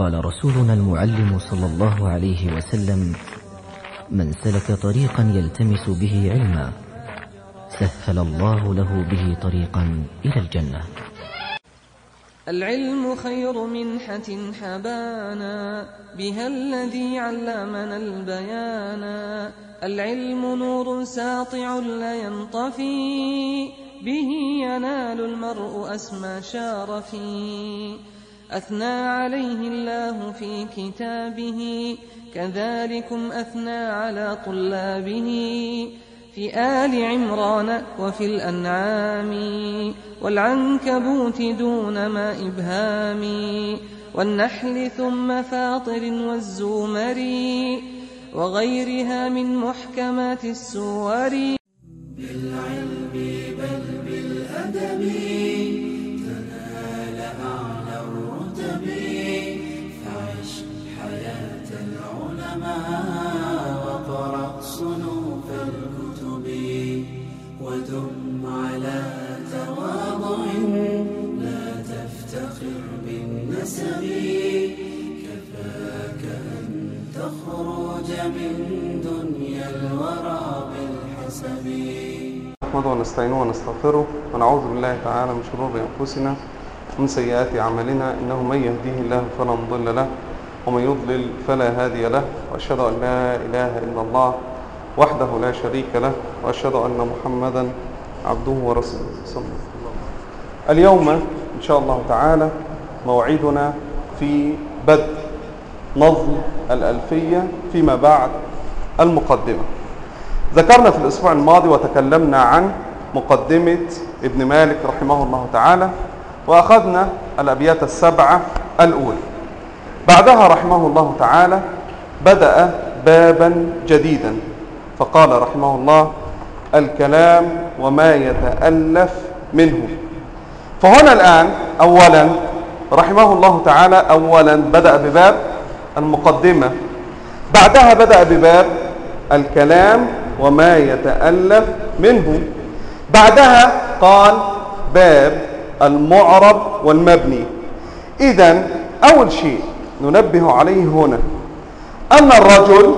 قال رسولنا المعلم صلى الله عليه وسلم من سلك طريقا يلتمس به علما سهل الله له به طريقا إلى الجنة. العلم خير منحة حبانا بها الذي علمنا البيانا العلم نور ساطع لا ينطفي به ينال المرء أسمى شارفي. أثنى عليه الله في كتابه كذلكم أثنى على طلابه. في آل عمران وفي الأنعام والعنكبوت دون ما إبهام والنحل ثم فاطر والزمر وغيرها من محكمات السور. بالعلم بل بالأدب. ودم على تواضع لا تفتخر بالنسب كفاك أن تخرج من دنيا الورى بالحسب نحمده ونستعينه ونستغفره ونعوذ بالله تعالى من شرور أنفسنا ومن سيئات أعمالنا إنه من يهديه الله فلا مضل له ومن يضلل فلا هادي له وأشهد أن لا إله إلا الله وحده لا شريك له وأشهد أن محمدا عبده ورسوله. صلى الله عليه وسلم. اليوم إن شاء الله تعالى موعدنا في بدء نظم الألفية فيما بعد المقدمة. ذكرنا في الأسبوع الماضي وتكلمنا عن مقدمة ابن مالك رحمه الله تعالى وأخذنا الأبيات السبعة الأولى. بعدها رحمه الله تعالى بدأ بابا جديدا. فقال رحمه الله الكلام وما يتألف منه. فهنا الآن أولا رحمه الله تعالى أولا بدأ بباب المقدمة. بعدها بدأ بباب الكلام وما يتألف منه. بعدها قال باب المعرب والمبني. إذا أول شيء ننبه عليه هنا أن الرجل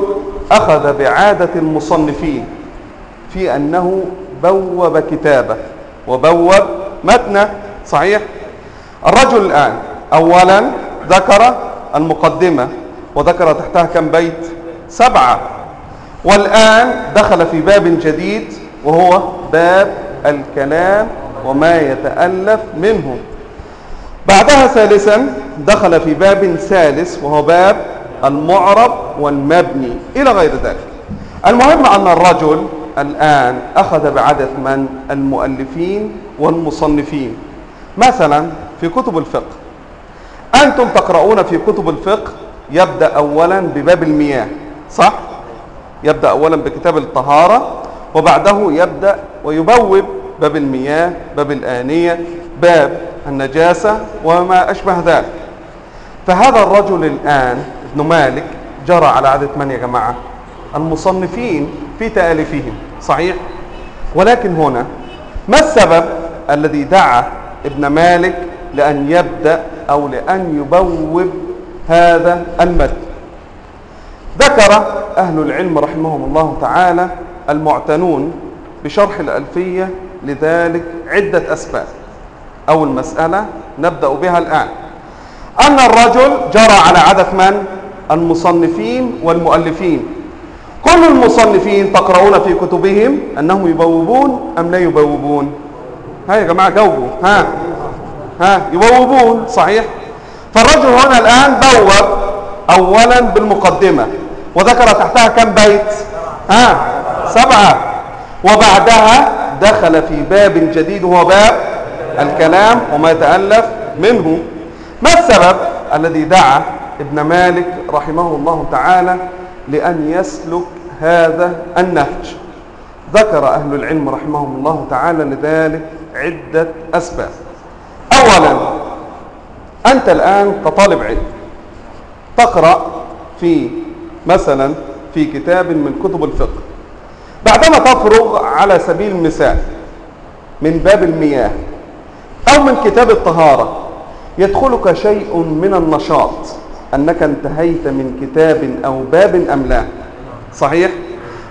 أخذ بعادة المصنفين في أنه بوب كتابه. وبوب متنه صحيح؟ الرجل الآن أولا ذكر المقدمة وذكر تحتها كم بيت؟ سبعة. والآن دخل في باب جديد وهو باب الكلام وما يتألف منه. بعدها ثالثا دخل في باب ثالث وهو باب المعرب والمبني إلى غير ذلك. المهم أن الرجل الآن أخذ بعدد من المؤلفين والمصنفين. مثلا في كتب الفقه. أنتم تقرؤون في كتب الفقه يبدأ أولا بباب المياه صح؟ يبدأ أولا بكتاب الطهارة وبعده يبدأ ويبوب باب المياه باب الآنية باب النجاسة وما أشبه ذلك. فهذا الرجل الآن ابن مالك جرى على عادة من يا جماعة. المصنفين في تأليفهم صحيح؟ ولكن هنا ما السبب الذي دعا ابن مالك لأن يبدأ أو لأن يبوب هذا المتن ذكر أهل العلم رحمهم الله تعالى المعتنون بشرح الألفية لذلك عدة أسباب. أول مسألة نبدأ بها الآن. أن الرجل جرى على عادة من؟ المصنفين والمؤلفين. كل المصنفين تقرؤون في كتبهم أنهم يبوبون أم لا يبوبون؟ ها يا جماعة جاوبوا. ها ها يبوبون صحيح؟ فالرجل هنا الآن بوب أولا بالمقدمة وذكر تحتها كم بيت؟ ها سبعة. وبعدها دخل في باب جديد هو باب الكلام وما يتألف منه. ما السبب الذي دعا ابن مالك رحمه الله تعالى لأن يسلك هذا النهج. ذكر أهل العلم رحمهم الله تعالى لذلك عدة أسباب. أولا أنت الآن كطالب علم. تقرأ في مثلا في كتاب من كتب الفقه. بعدما تفرغ على سبيل المثال من باب المياه أو من كتاب الطهارة يدخلك شيء من النشاط. أنك انتهيت من كتاب أو باب أم لا. صحيح؟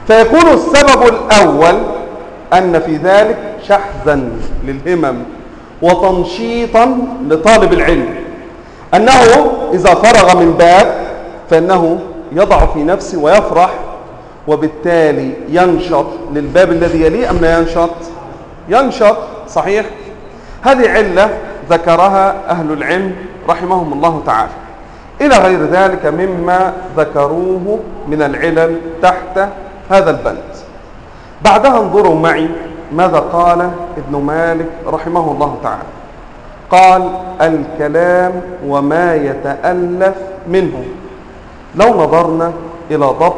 فيكون السبب الأول أن في ذلك شحذا للهمم وتنشيطا لطالب العلم. أنه إذا فرغ من باب فإنه يضع في نفسه ويفرح وبالتالي ينشط للباب الذي يليه أم لا ينشط؟ ينشط. صحيح؟ هذه علة ذكرها أهل العلم رحمهم الله تعالى. إلى غير ذلك مما ذكروه من العلل تحت هذا البند. بعدها انظروا معي ماذا قال ابن مالك رحمه الله تعالى. قال الكلام وما يتألف منه. لو نظرنا إلى ضبط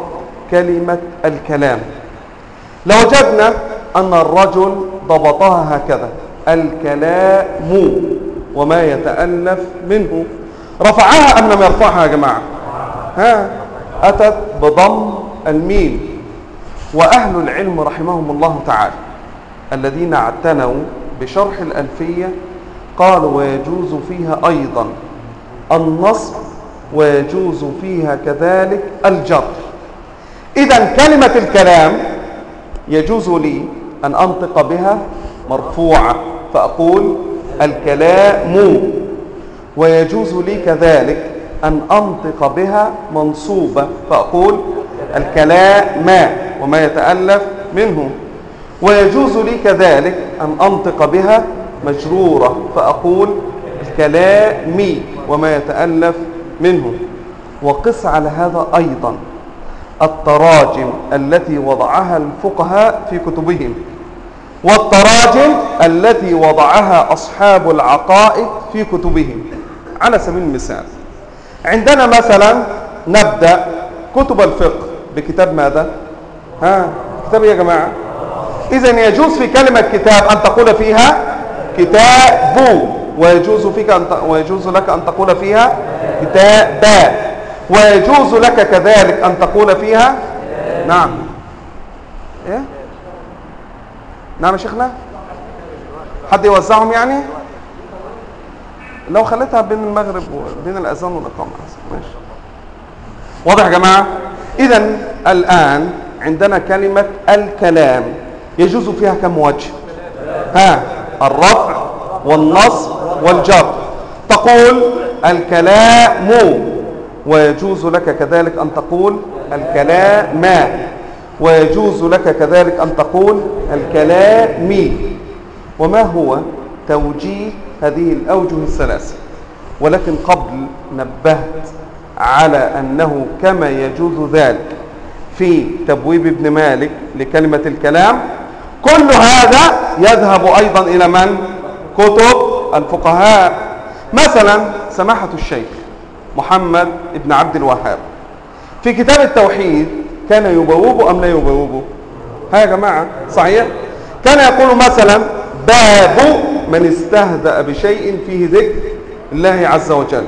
كلمة الكلام لوجدنا أن الرجل ضبطها هكذا الكلام وما يتألف منه. رفعها أم لم يرفعها يا جماعة؟ ها؟ أتت بضم الميم. وأهل العلم رحمهم الله تعالى الذين اعتنوا بشرح الألفية قالوا ويجوز فيها أيضا النصب ويجوز فيها كذلك الجر. إذا كلمة الكلام يجوز لي أن أنطق بها مرفوعة فأقول الكلام ويجوز لي كذلك أن أنطق بها منصوبة فأقول الكلام وما يتألف منه. ويجوز لي كذلك أن أنطق بها مجرورة فأقول الكلام وما يتألف منه. وقس على هذا أيضا التراجم التي وضعها الفقهاء في كتبهم والتراجم التي وضعها أصحاب العقائد في كتبهم. على سبيل المثال. عندنا مثلا نبدأ كتب الفقه بكتاب ماذا؟ ها؟ كتاب إيه يا جماعة؟ إذا يجوز في كلمة كتاب أن تقول فيها كتاب ويجوز فيك أن ت... ويجوز لك أن تقول فيها كتابا ويجوز لك كذلك أن تقول فيها نعم. إيه؟ نعم يا شيخنا؟ حد يوزعهم يعني؟ لو خليتها بين المغرب وبين الأذان والإقامة ماشي. واضح يا جماعة؟ إذا الآن عندنا كلمة الكلام. يجوز فيها كم وجه؟ ها الرفع والنصب والجر. تقول الكلام ويجوز لك كذلك أن تقول الكلام. ويجوز لك كذلك أن تقول الكلام. وما هو توجيه هذه الأوجه الثلاثة ولكن قبل نبهت على أنه كما يجوز ذلك في تبويب ابن مالك لكلمة الكلام كل هذا يذهب أيضا إلى من؟ كتب الفقهاء. مثلا سماحة الشيخ محمد ابن عبد الوهاب. في كتاب التوحيد كان يبوب أم لا يبوب؟ ها يا جماعة صحيح؟ كان يقول مثلا باب من استهزأ بشيء فيه ذكر الله عز وجل.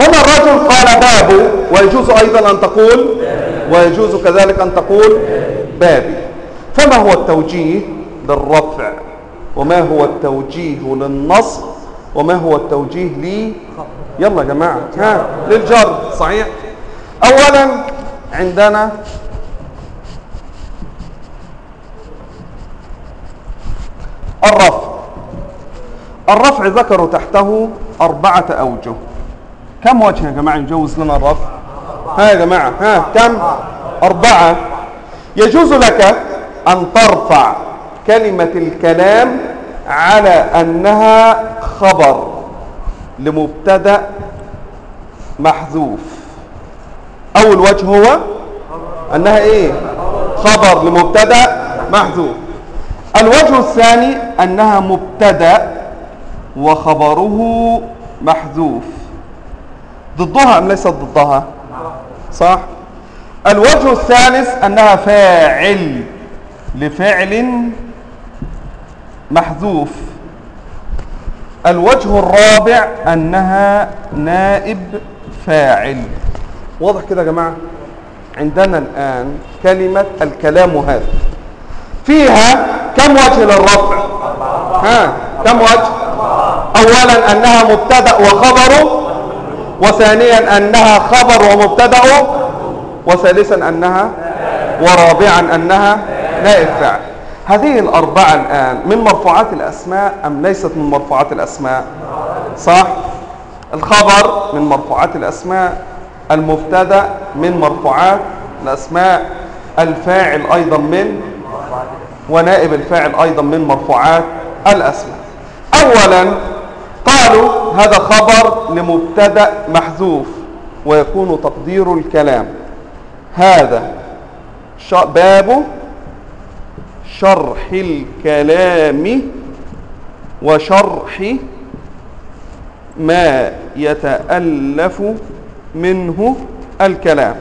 هنا الرجل قال باب ويجوز أيضا أن تقول ويجوز كذلك أن تقول بابي. فما هو التوجيه للرفع؟ وما هو التوجيه للنصب وما هو التوجيه لي؟ يلا يا جماعة ها للجر صحيح. أولا عندنا الرفع. الرفع ذكروا تحته أربعة أوجه. كم وجه يا جماعة يجوز لنا الرفع؟ ها يا جماعة ها كم؟ أربعة. يجوز لك أن ترفع كلمة الكلام على أنها خبر لمبتدأ محذوف. أول وجه هو أنها إيه؟ خبر لمبتدأ محذوف. الوجه الثاني أنها مبتدأ وخبره محذوف. ضدها أم ليست ضدها؟ صح. الوجه الثالث أنها فاعل لفعل محذوف. الوجه الرابع أنها نائب فاعل. واضح كده يا جماعة؟ عندنا الآن كلمة الكلام هذا. فيها كم وجه للرفع؟ ها كم وجه؟ أولا أنها مبتدأ وخبره وثانيا أنها خبر ومبتدأ وثالثا أنها ورابعا أنها نائب فاعل. هذه الأربعة الآن من مرفوعات الأسماء أم ليست من مرفوعات الأسماء؟ صح؟ الخبر من مرفوعات الأسماء المبتدأ من مرفوعات الأسماء الفاعل أيضا من ونائب الفاعل أيضا من مرفوعات الأسماء. أولا قالوا هذا خبر لمبتدأ محذوف ويكون تقدير الكلام. هذا باب شرح الكلام وشرح ما يتألف منه الكلام.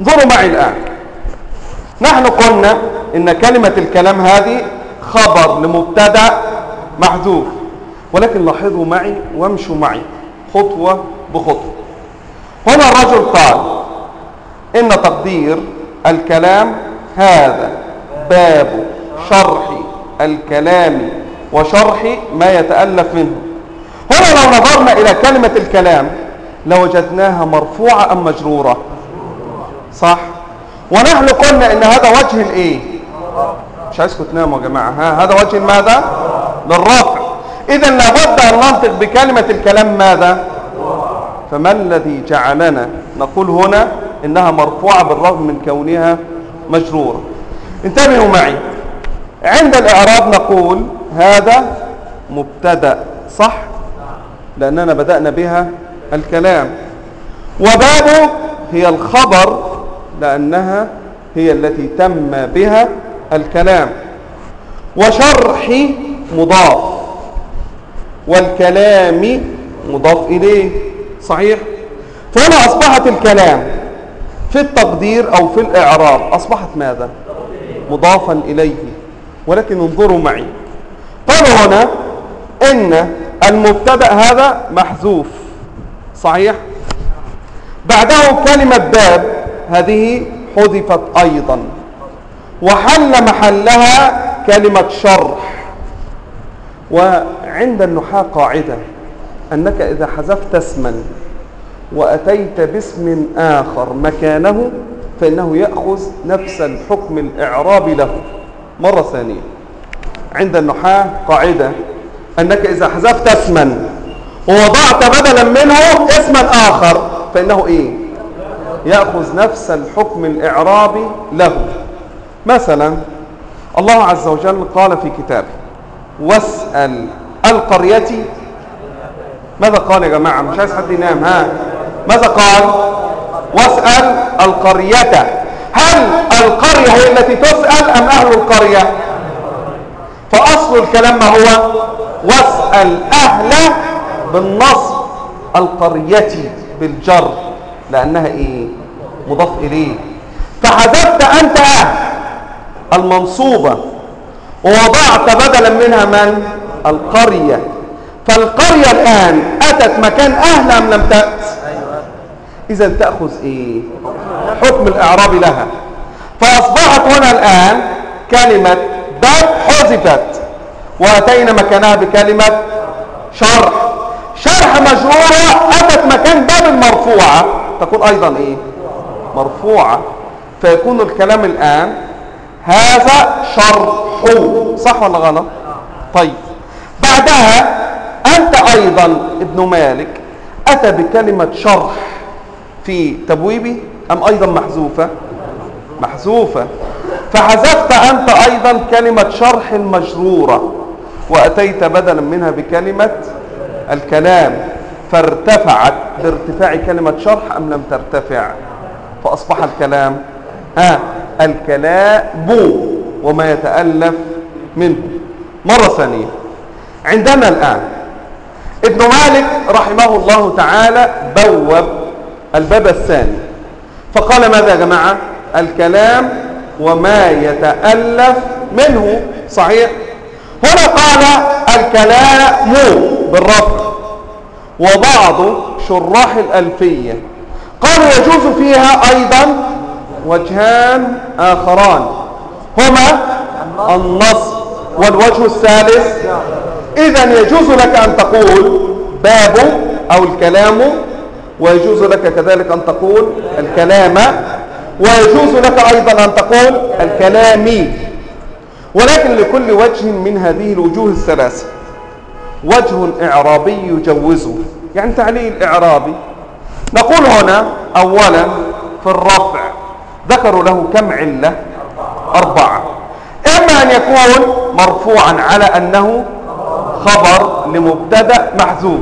انظروا معي الآن. نحن قلنا إن كلمة الكلام هذه خبر لمبتدأ محذوف. ولكن لاحظوا معي وامشوا معي خطوة بخطوة. هنا الرجل قال إن تقدير الكلام هذا باب شرح الكلام وشرح ما يتألف منه. هنا لو نظرنا إلى كلمة الكلام لوجدناها مرفوعة أم مجرورة؟ صح. ونحن قلنا إن هذا وجه الإيه مش عايزكم تناموا يا جماعة. ها هذا وجه ماذا للرفع إذا لابد أن ننطق بكلمة الكلام ماذا؟ فما الذي جعلنا؟ نقول هنا إنها مرفوعة بالرغم من كونها مجرورة. انتبهوا معي. عند الإعراب نقول هذا مبتدأ صح؟ لأننا بدأنا بها الكلام. وبابه هي الخبر لأنها هي التي تم بها الكلام. وشرح مضاف. والكلام مضاف إليه. صحيح؟ فهنا أصبحت الكلام في التقدير أو في الإعراب أصبحت ماذا؟ مضافا إليه. ولكن انظروا معي. قالوا هنا إن المبتدأ هذا محذوف. صحيح؟ بعده كلمة باب هذه حذفت أيضا. وحل محلها كلمة شرح. وعند النحاة قاعدة أنك إذا حذفت اسما وأتيت باسم آخر مكانه فإنه يأخذ نفس الحكم الإعرابي له. مرة ثانية. عند النحاة قاعدة أنك إذا حذفت اسما ووضعت بدلا منه اسما آخر فإنه إيه؟ يأخذ نفس الحكم الإعرابي له. مثلا الله عز وجل قال في كتابه واسأل القرية. ماذا قال يا جماعة؟ مش عايز حد ينام ها؟ ماذا قال؟ واسأل القرية. هل القرية هي التي تسأل أم أهل القرية؟ فأصل الكلام ما هو واسأل أهل بالنصب القرية بالجر لأنها إيه؟ مضاف إليه. فحذفت أنت أهل المنصوبة ووضعت بدلا منها من؟ القرية. فالقرية الآن أتت مكان أهل أم لم تأت؟ إذا تأخذ إيه؟ حكم الإعراب لها. فأصبحت هنا الآن كلمة باب حذفت. وأتينا مكانها بكلمة شرح. شرح مجرورة أتت مكان باب المرفوعة تكون أيضا إيه؟ مرفوعة. فيكون الكلام الآن هذا شرح. صح ولا غلط؟ طيب. بعدها أنت أيضا ابن مالك أتى بكلمة شرح في تبويبه أم أيضا محذوفة؟ محذوفة. فحذفت أنت أيضا كلمة شرح المجرورة وأتيت بدلا منها بكلمة الكلام. فارتفعت بارتفاع كلمة شرح أم لم ترتفع؟ فأصبح الكلام ها الكلام وما يتألف منه. مرة ثانية. عندنا الآن. ابن مالك رحمه الله تعالى بوب الباب الثاني. فقال ماذا يا جماعة؟ الكلام وما يتألف منه. صحيح؟ هنا قال الكلام بالرفع وبعض شراح الألفية. قالوا يجوز فيها أيضا وجهان آخران. هما النص والوجه الثالث. إذا يجوز لك أن تقول باب أو الكلام ويجوز لك كذلك أن تقول الكلام ويجوز لك أيضا أن تقول الكلام. ولكن لكل وجه من هذه الوجوه الثلاثة وجه إعرابي يجوزه. يعني تعليل إعرابي. نقول هنا أولا في الرفع ذكروا له كم علة؟ أربعة. إما أن يكون مرفوعا على أنه خبر لمبتدأ محذوف.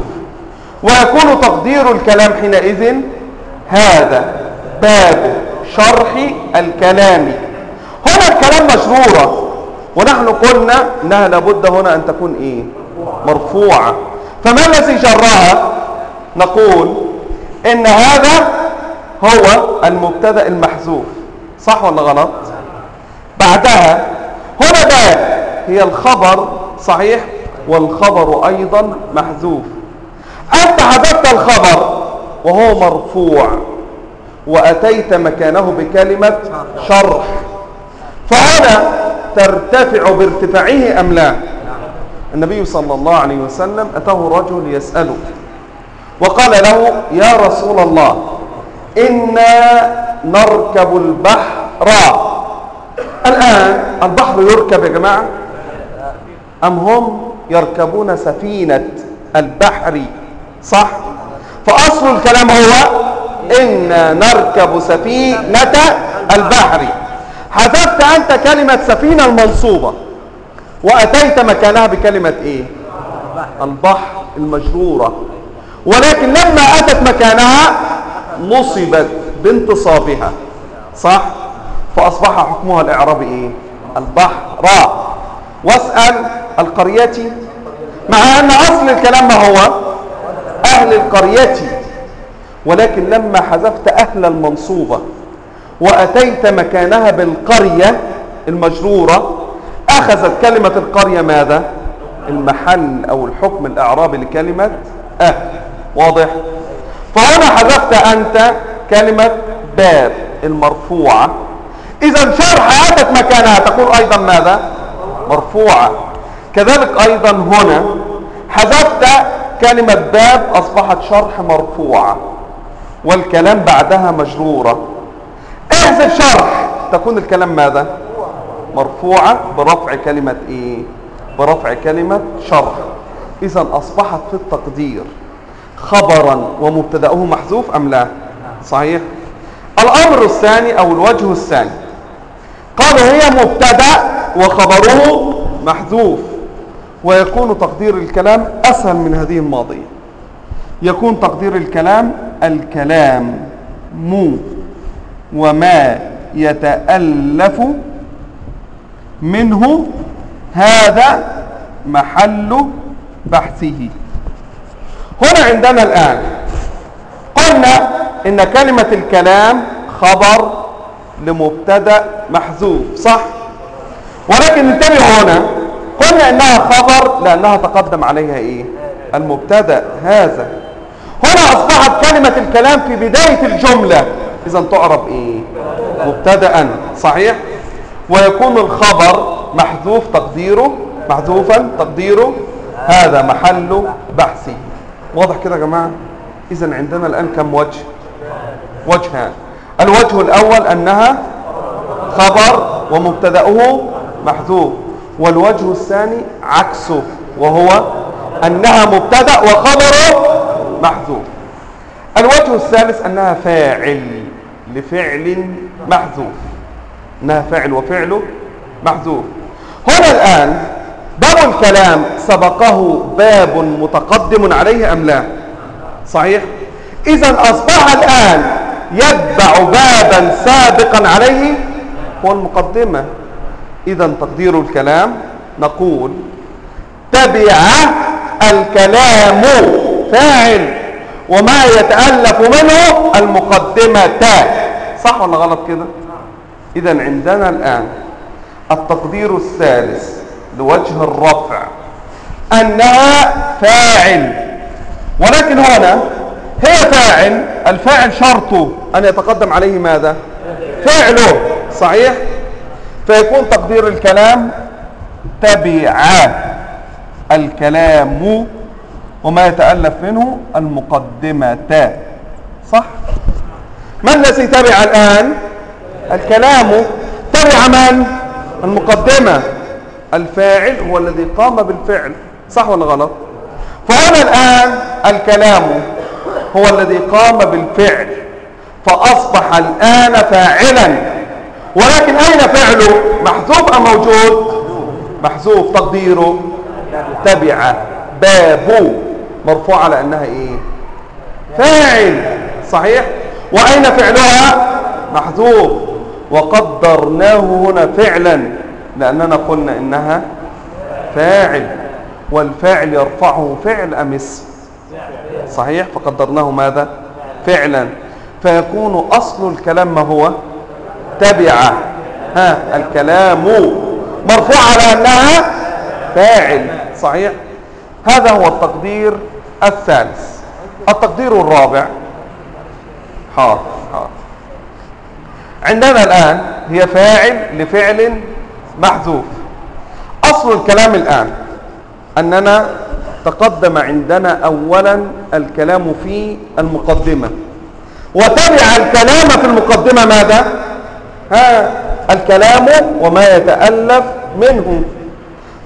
ويكون تقدير الكلام حينئذ هذا باب شرح الكلام. هنا الكلام مشرورة ونحن قلنا إنها لابد هنا أن تكون إيه؟ مرفوعة. فما الذي جرها نقول إن هذا هو المبتدأ المحذوف. صح ولا غلط؟ بعدها هنا باب هي الخبر صحيح؟ والخبر أيضا محذوف. أنت حذفت الخبر وهو مرفوع. وأتيت مكانه بكلمة شرح. فهنا ترتفع بارتفاعه أم لا؟ النبي صلى الله عليه وسلم أتاه رجل يسأله. وقال له يا رسول الله إنا نركب البحر. الآن البحر يركب يا جماعة؟ أم هم يركبون سفينة البحر صح؟ فأصل الكلام هو إنا نركب سفينة البحر. حذفت أنت كلمة سفينة المنصوبة وأتيت مكانها بكلمة إيه؟ البحر المجرورة. ولكن لما أتت مكانها نصبت بانتصابها صح؟ فأصبح حكمها الإعرابي إيه؟ البحر. واسأل القرية مع أن أصل الكلام ما هو أهل القرية. ولكن لما حذفت أهل المنصوبة وأتيت مكانها بالقرية المجرورة أخذت كلمة القرية ماذا؟ المحل أو الحكم الاعرابي لكلمة أهل واضح؟ فهنا حذفت أنت كلمة باب المرفوعة. اذا شرح آتت مكانها تقول أيضا ماذا؟ مرفوعة. كذلك أيضا هنا حذفت كلمة باب أصبحت شرح مرفوعة والكلام بعدها مجرورة. إحذف شرح. تكون الكلام ماذا؟ مرفوعة برفع كلمة إيه؟ برفع كلمة شرح. اذا أصبحت في التقدير. خبرا ومبتدأه محذوف أم لا؟ صحيح. الأمر الثاني أو الوجه الثاني. قالوا هي مبتدأ وخبره محذوف. ويكون تقدير الكلام أسهل من هذه الماضية. يكون تقدير الكلام الكلام مو وما يتألف منه هذا محل بحثه. هنا عندنا الآن قلنا إن كلمة الكلام خبر لمبتدأ محذوف صح؟ ولكن انتبهوا هنا قلنا إنها خبر لأنها تقدم عليها إيه؟ المبتدأ هذا. هنا أصبحت كلمة الكلام في بداية الجملة. إذا تعرب إيه؟ مبتدا صحيح؟ ويكون الخبر محذوف تقديره محذوفا تقديره هذا محل بحثه واضح كده يا جماعة؟ إذا عندنا الآن كم وجه؟ وجهان. الوجه الأول أنها خبر ومبتدأه محذوف. والوجه الثاني عكسه وهو أنها مبتدأ وخبره محذوف. الوجه الثالث أنها فاعل لفعل محذوف. أنها فاعل وفعله محذوف. هنا الآن باب الكلام سبقه باب متقدم عليه أم لا؟ صحيح؟ إذا أصبح الآن يتبع بابا سابقا عليه هو المقدمة إذا تقدير الكلام نقول تبع الكلام فاعل وما يتألف منه المقدمة. صح ولا غلط كده؟ إذا عندنا الآن التقدير الثالث لوجه الرفع أنها فاعل ولكن هنا هي فاعل الفاعل شرطه أن يتقدم عليه ماذا؟ فعله صحيح؟ فيكون تقدير الكلام تبع الكلام وما يتألف منه المقدمة. صح؟ من الذي تبع الآن؟ الكلام. تبع من؟ المقدمة. الفاعل هو الذي قام بالفعل. صح ولا غلط؟ فهنا الآن الكلام هو الذي قام بالفعل. فأصبح الآن فاعلا. ولكن أين فعله محذوف أم موجود؟ محذوف تقديره تبع باب مرفوع على أنها إيه؟ فاعل صحيح؟ وأين فعلها؟ محذوف. وقدرناه هنا فعلا لأننا قلنا إنها فاعل والفاعل يرفعه فعل أم اسم صحيح؟ فقدرناه ماذا؟ فعلا. فيكون أصل الكلام ما هو؟ تبع ها الكلام مرفوع على أنها فاعل صحيح؟ هذا هو التقدير الثالث. التقدير الرابع. حاضر حاضر. عندنا الآن هي فاعل لفعل محذوف. أصل الكلام الآن أننا تقدم عندنا أولا الكلام في المقدمة. وتبع الكلام في المقدمة ماذا؟ ها الكلام وما يتألف منه.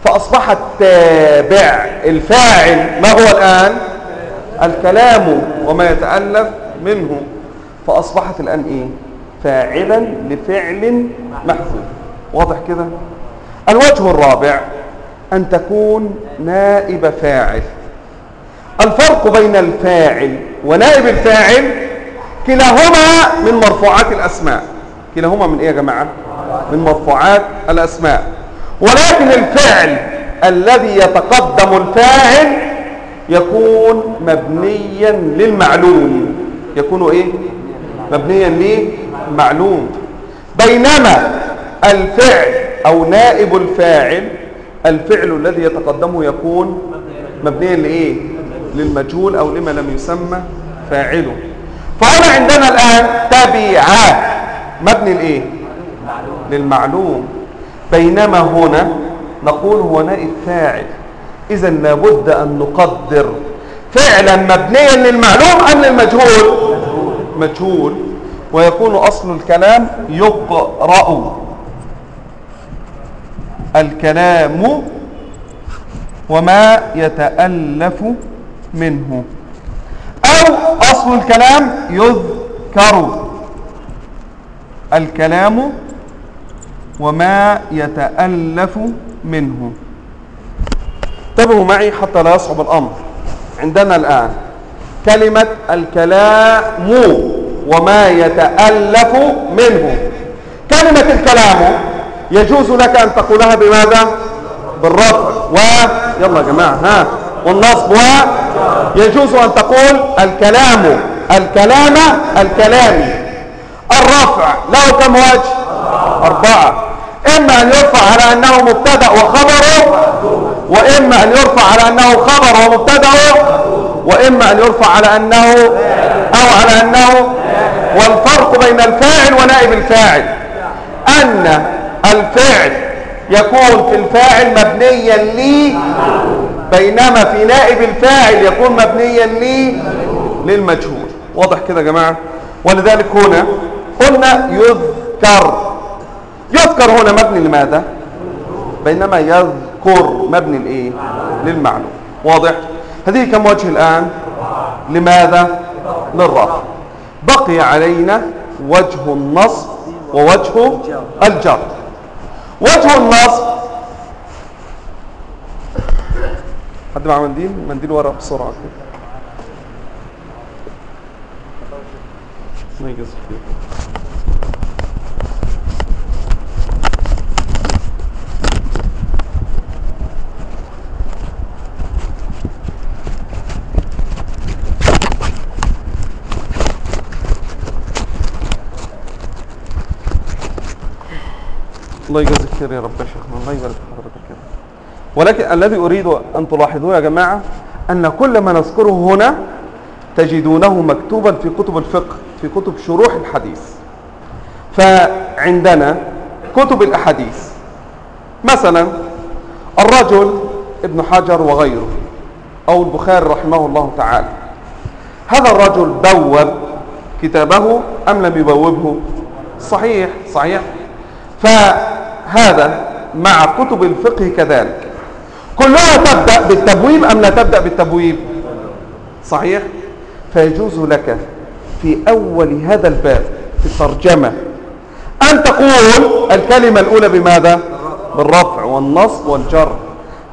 فأصبح التابع الفاعل. ما هو الآن؟ الكلام وما يتألف منه. فأصبحت الآن إيه؟ فاعلا لفعل محذوف. واضح كده؟ الوجه الرابع أن تكون نائب فاعل. الفرق بين الفاعل ونائب الفاعل كلاهما من مرفوعات الأسماء. كلاهما من إيه يا جماعة؟ من مرفوعات الأسماء. ولكن الفعل الذي يتقدم الفاعل يكون مبنيا للمعلوم. يكون إيه؟ مبنيا للمعلوم. بينما الفعل أو نائب الفاعل الفعل الذي يتقدمه يكون مبنيا لإيه؟ للمجهول أو لما لم يسمى فاعله. فهنا عندنا الآن تبع مبني لإيه؟ للمعلوم. بينما هنا نقول هو نائب فاعل. اذا لابد أن نقدر فعلا مبنيا للمعلوم أم للمجهول؟ مجهول. ويكون أصل الكلام يقرأ. الكلام وما يتألف منه. أو أصل الكلام يذكر. الكلام وما يتألف منه. انتبهوا معي حتى لا يصعب الأمر. عندنا الآن كلمة الكلام وما يتألف منه. كلمة الكلام يجوز لك أن تقولها بماذا؟ بالرفع. و يلا يا جماعة ها. والنصب و يجوز أن تقول الكلام. الكلام الكلامي الرفع له كم وجه؟ أربعة. إما أن يرفع على أنه مبتدأ وخبره وإما أن يرفع على أنه خبر ومبتدأ وإما أن يرفع على أنه أو على أنه والفرق بين الفاعل ونائب الفاعل. أن الفعل يكون في الفاعل مبنيا لي بينما في نائب الفاعل يكون مبنيا لي للمجهول. واضح كده يا جماعة؟ ولذلك هنا قلنا يذكر. يذكر هنا مبني لماذا؟ بينما يذكر مبني لإيه؟ للمعلوم. واضح؟ هذه كم وجه الآن؟ لماذا؟ للرفع. بقي علينا وجه النصب ووجه الجر. وجه النصب حد مع منديل منديل ورق بسرعة. كده. الله يجزيك خير يا رب يا شيخنا الله يبارك في حضرتك كده ولكن الذي أريد أن تلاحظوه يا جماعة أن كل ما نذكره هنا تجدونه مكتوبا في كتب الفقه في كتب شروح الحديث. فعندنا كتب الأحاديث. مثلا الرجل ابن حجر وغيره أو البخاري رحمه الله تعالى. هذا الرجل بوب كتابه أم لم يبوبه؟ صحيح صحيح. فهذا مع كتب الفقه كذلك. كلها تبدأ بالتبويب أم لا تبدأ بالتبويب؟ صحيح؟ فيجوز لك في أول هذا الباب في الترجمة أن تقول الكلمة الأولى بماذا؟ بالرفع والنصب والجر.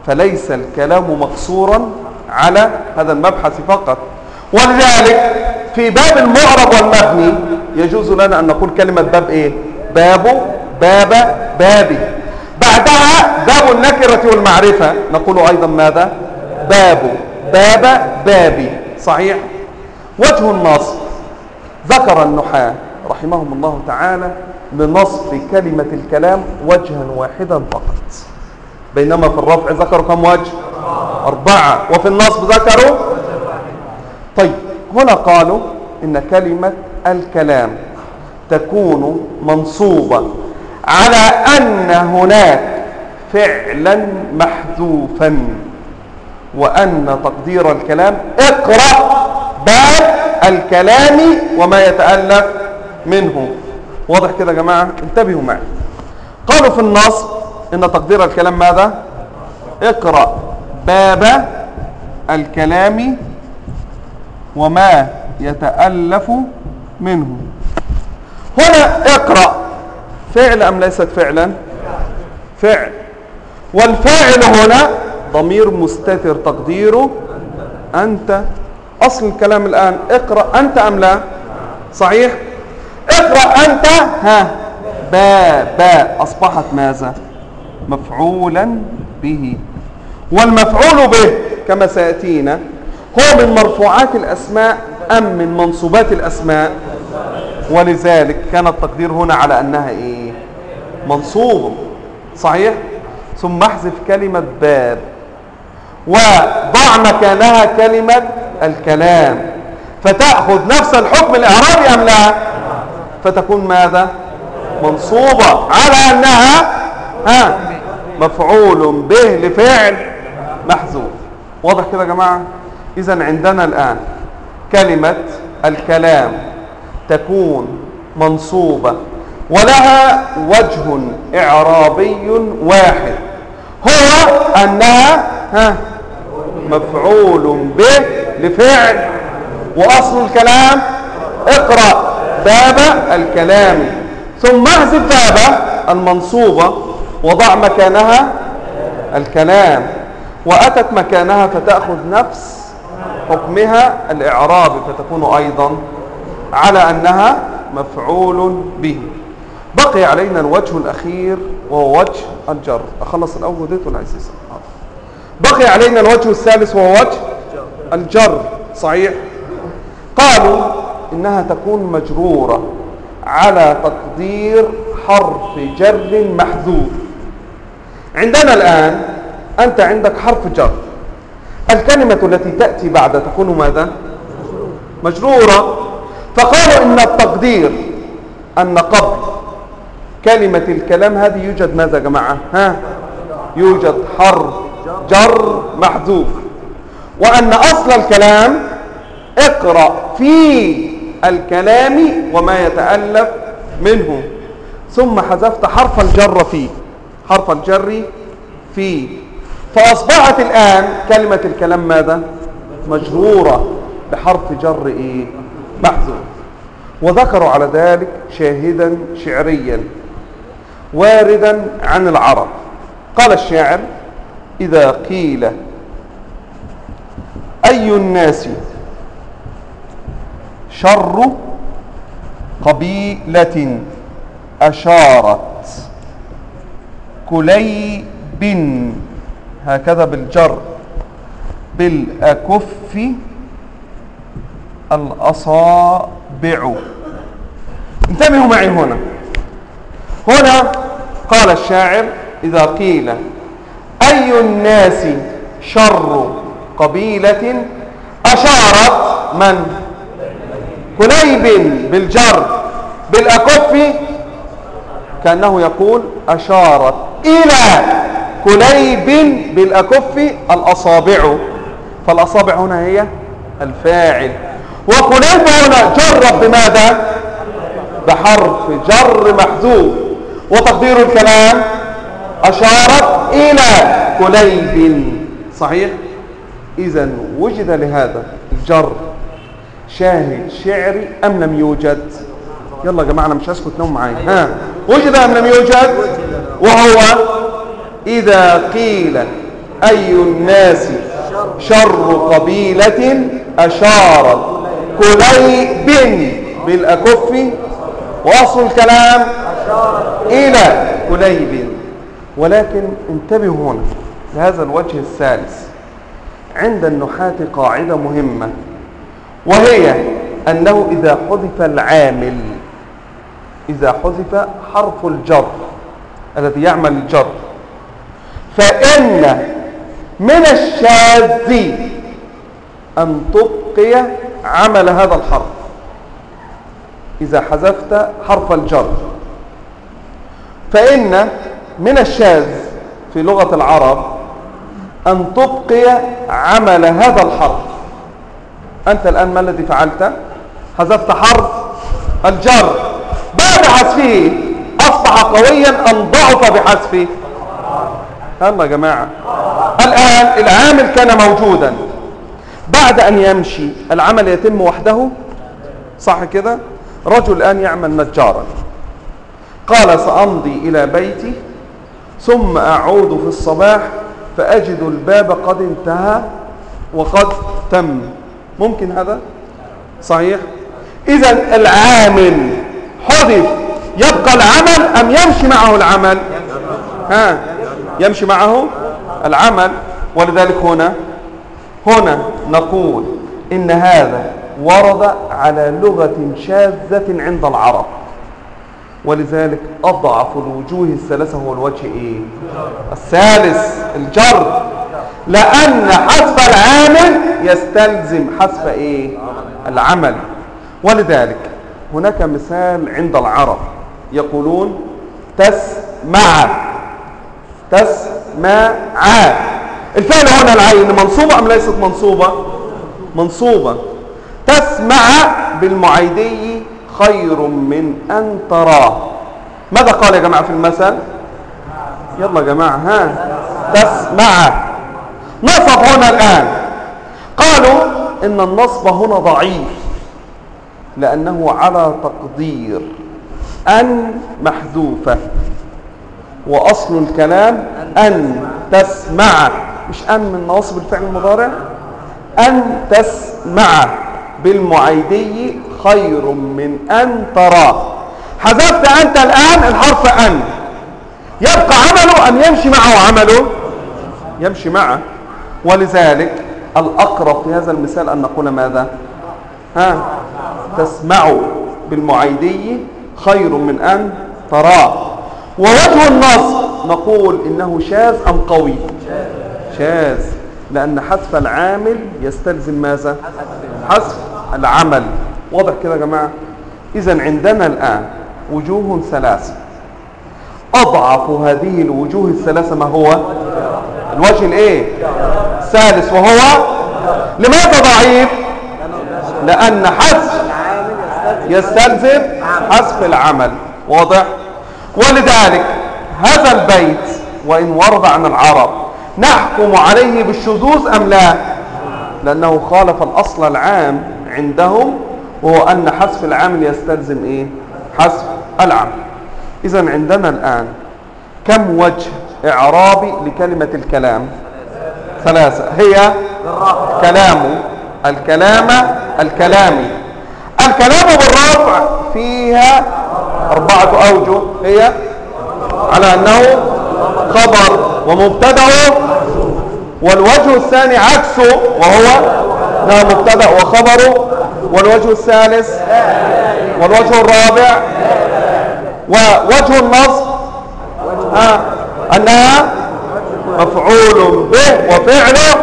فليس الكلام مقصورا على هذا المبحث فقط. ولذلك في باب المعرب والمبني يجوز لنا أن نقول كلمة باب إيه؟ باب باب بابي. بعدها باب النكرة والمعرفة. نقول أيضا ماذا؟ باب. باب بابي. صحيح؟ وجه النصب ذكر النحاة رحمهم الله تعالى لنصب كلمة الكلام وجها واحدا فقط. بينما في الرفع ذكروا كم وجه؟ أربعة. وفي النصب ذكروا؟ طيب هنا قالوا إن كلمة الكلام تكون منصوبة. على أن هناك فعلا محذوفا وأن تقدير الكلام اقرأ باب الكلام وما يتألف منه. واضح كده يا جماعة؟ انتبهوا معي. قالوا في النص إن تقدير الكلام ماذا؟ اقرأ باب الكلام وما يتألف منه. هنا اقرأ. فعل أم ليست فعلا؟ فعل. والفاعل هنا ضمير مستتر تقديره أنت. أصل الكلام الآن اقرأ أنت أم لا؟ صحيح؟ اقرأ أنت. ها. با با. أصبحت ماذا؟ مفعولا به. والمفعول به كما سيأتينا هو من مرفوعات الأسماء أم من منصوبات الأسماء. ولذلك كان التقدير هنا على أنها إيه؟ منصوب. صحيح؟ ثم احذف كلمة باب. وضع مكانها كلمة الكلام. فتأخذ نفس الحكم الإعرابي أم لا؟ فتكون ماذا؟ منصوبة على أنها ها؟ مفعول به لفعل محذوف. واضح كده يا جماعة؟ إذا عندنا الآن كلمة الكلام. تكون منصوبة ولها وجه إعرابي واحد. هو أنها ها مفعول به لفعل وأصل الكلام اقرأ باب الكلام. ثم احذف باب المنصوبة وضع مكانها الكلام. وأتت مكانها فتأخذ نفس حكمها الإعرابي فتكون أيضا على أنها مفعول به. بقي علينا الوجه الأخير وهو وجه الجر. أخلص الأول ديت ولا عايز يسأل؟ بقي علينا الوجه الثالث وهو وجه الجر. صحيح؟ قالوا إنها تكون مجرورة على تقدير حرف جر محذوف. عندنا الآن أنت عندك حرف جر. الكلمة التي تأتي بعد تكون ماذا؟ مجرورة. فقالوا إن التقدير أن قبل كلمة الكلام هذه يوجد ماذا يا جماعة؟ ها؟ يوجد حرف جر محذوف. وأن أصل الكلام اقرأ في الكلام وما يتألف منه. ثم حذفت حرف الجر فيه حرف الجر فيه فأصبحت الآن كلمة الكلام ماذا؟ مجرورة بحرف جر إيه؟ محذوف وذكروا على ذلك شاهدا شعريا واردا عن العرب. قال الشاعر إذا قيل أي الناس شر قبيلة أشارت كليب هكذا بالجر بالأكف الأصابع. انتبهوا معي هنا. هنا قال الشاعر إذا قيل أي الناس شر قبيلة أشارت من؟ كليب بالجر بالأكف كأنه يقول أشارت إلى كليب بالأكف الأصابع. فالأصابع هنا هي الفاعل. وكليب هنا جرب بماذا؟ بحرف جر محذوف. وتقدير الكلام أشارت إلى كليب صحيح؟ إذا وجد لهذا الجر شاهد شعري أم لم يوجد؟ يلا يا جماعة أنا مش هسكت نوم معايا. ها؟ وجد أم لم يوجد؟ وهو إذا قيل أي الناس شر قبيلة أشارت كليب بالأكف وأصل الكلام إلى كليب ولكن انتبهوا هنا لهذا الوجه الثالث. عند النحاة قاعدة مهمة وهي أنه إذا حذف العامل إذا حذف حرف الجر الذي يعمل الجر فإن من الشاذ أن تبقي عمل هذا الحرف. إذا حذفت حرف الجر. فإن من الشاذ في لغة العرب أن تبقي عمل هذا الحرف. أنت الآن ما الذي فعلت؟ حذفت حرف الجر. بعد حذفه أصبح قويا أم ضعف بحذفه؟ يلا يا جماعة. الآن العامل كان موجودا. بعد أن يمشي العمل يتم وحده؟ صح كده؟ رجل الآن يعمل نجارا. قال سأمضي إلى بيتي ثم أعود في الصباح فأجد الباب قد انتهى وقد تم. ممكن هذا؟ صحيح؟ إذا العامل حذف يبقى العمل أم يمشي معه العمل؟ ها؟ يمشي معه العمل. ولذلك هنا هنا نقول إن هذا ورد على لغة شاذة عند العرب ولذلك أضعف الوجوه الثلاثة هو الوجه إيه؟ الثالث الجر لأن حذف العامل يستلزم حذف إيه؟ العمل ولذلك هناك مثال عند العرب يقولون تسمع تسمع الفعل هنا العين منصوبة أم ليست منصوبة؟ منصوبة. تسمع بالمعيدي خير من أن تراه ماذا قال يا جماعة في المثل؟ يلا يا جماعة ها. تسمع. نصب هنا الآن. قالوا إن النصب هنا ضعيف لأنه على تقدير أن محذوفة وأصل الكلام أن تسمع. مش أن من نواصب الفعل المضارع أن تسمع بالمعيدي خير من أن تراه حذفت أنت الآن الحرف أن. يبقى عمله أم يمشي معه عمله يمشي معه. ولذلك الأقرب في هذا المثال أن نقول ماذا؟ ها؟ تسمع بالمعيدي خير من أن تراه ووجه النصب نقول إنه شاذ أم قوي؟ شاذ لأن حذف العامل يستلزم ماذا؟ حذف العمل. واضح كده يا جماعة؟ إذا عندنا الآن وجوه ثلاثة. أضعف هذه الوجوه الثلاثة ما هو؟ الوجه الإيه؟ الثالث وهو؟ لماذا ضعيف؟ لأن حذف يستلزم حذف العمل. واضح؟ ولذلك هذا البيت وإن ورد عن العرب نحكم عليه بالشذوذ أم لا؟ لأنه خالف الأصل العام عندهم وهو أن حذف العامل يستلزم إيه؟ حذف العام. إذا عندنا الآن كم وجه إعرابي لكلمة الكلام؟ ثلاثة. هي كلام الكلام الكلامي الكلام بالرفع فيها أربعة أوجه. هي على أنه خبر. ومبتدأ والوجه الثاني عكسه وهو أنه مبتدأ وخبره والوجه الثالث والوجه الرابع ووجه النصب آه أنها مفعول به وفعله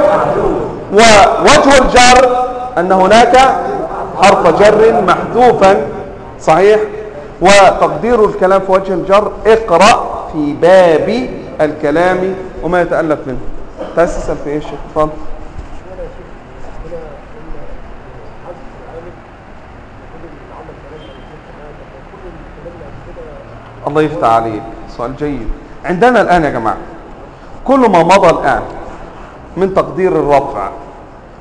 ووجه الجر أن هناك حرف جر محذوفا صحيح؟ وتقدير الكلام في وجه الجر اقرأ في باب الكلام وما يتألف منه. تسأل في إيه الشيخ اتفضل. الله يفتح عليك. سؤال جيد. عندنا الآن يا جماعة كل ما مضى الآن من تقدير الرفع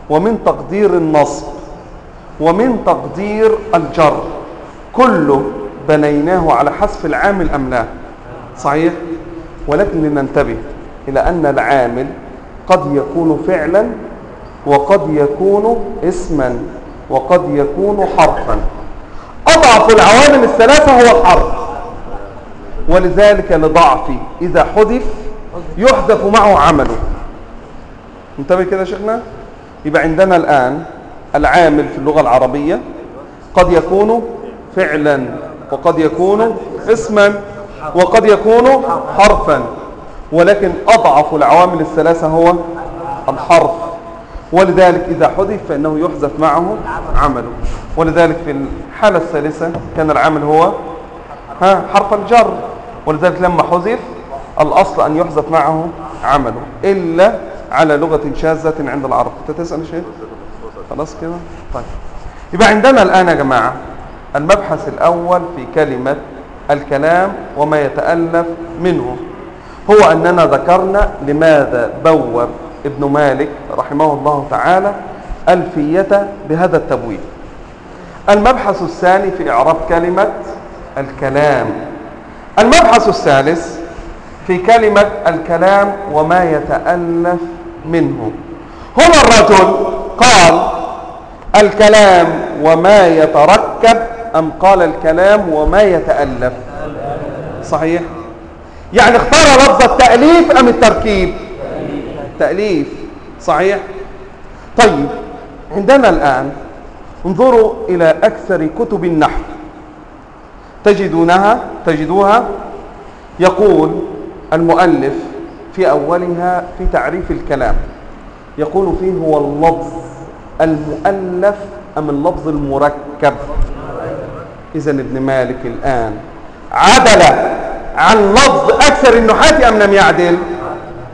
ومن تقدير النصب ومن تقدير الجر كله بنيناه على حذف العامل أم لا. صحيح؟ ولكن لننتبه إلى أن العامل قد يكون فعلا وقد يكون اسما وقد يكون حرفا. أضعف العوامل الثلاثة هو الحرف. ولذلك لضعف إذا حذف يحذف معه عمله. انتبه كده شيخنا. يبقى عندنا الآن العامل في اللغة العربية قد يكون فعلا وقد يكون اسما. وقد يكون حرفا. ولكن أضعف العوامل الثلاثة هو الحرف. ولذلك إذا حذف فإنه يحذف معه عمله ولذلك في الحالة الثالثة كان العامل هو ها حرف الجر. ولذلك لما حذف الأصل أن يحذف معه عمله إلا على لغة شاذة عند العرب. أنت تسأل شيء خلاص كده؟ طيب. يبقى عندنا الآن يا جماعة المبحث الأول في كلمة الكلام وما يتألف منه. هو أننا ذكرنا لماذا بوب ابن مالك رحمه الله تعالى ألفية بهذا التبويب. المبحث الثاني في إعراب كلمة الكلام. المبحث الثالث في كلمة الكلام وما يتألف منه. هنا الرجل قال الكلام وما يتركب أم قال الكلام وما يتألف؟ صحيح. يعني اختار لفظ التأليف أم التركيب؟ تأليف. صحيح. طيب عندنا الآن انظروا إلى أكثر كتب النحو. تجدونها؟ تجدوها؟ يقول المؤلف في أولها في تعريف الكلام يقول فيه هو اللفظ المؤلف أم اللفظ المركب؟ إذا ابن مالك الآن. عدل عن لفظ أكثر النحاة أم لم يعدل؟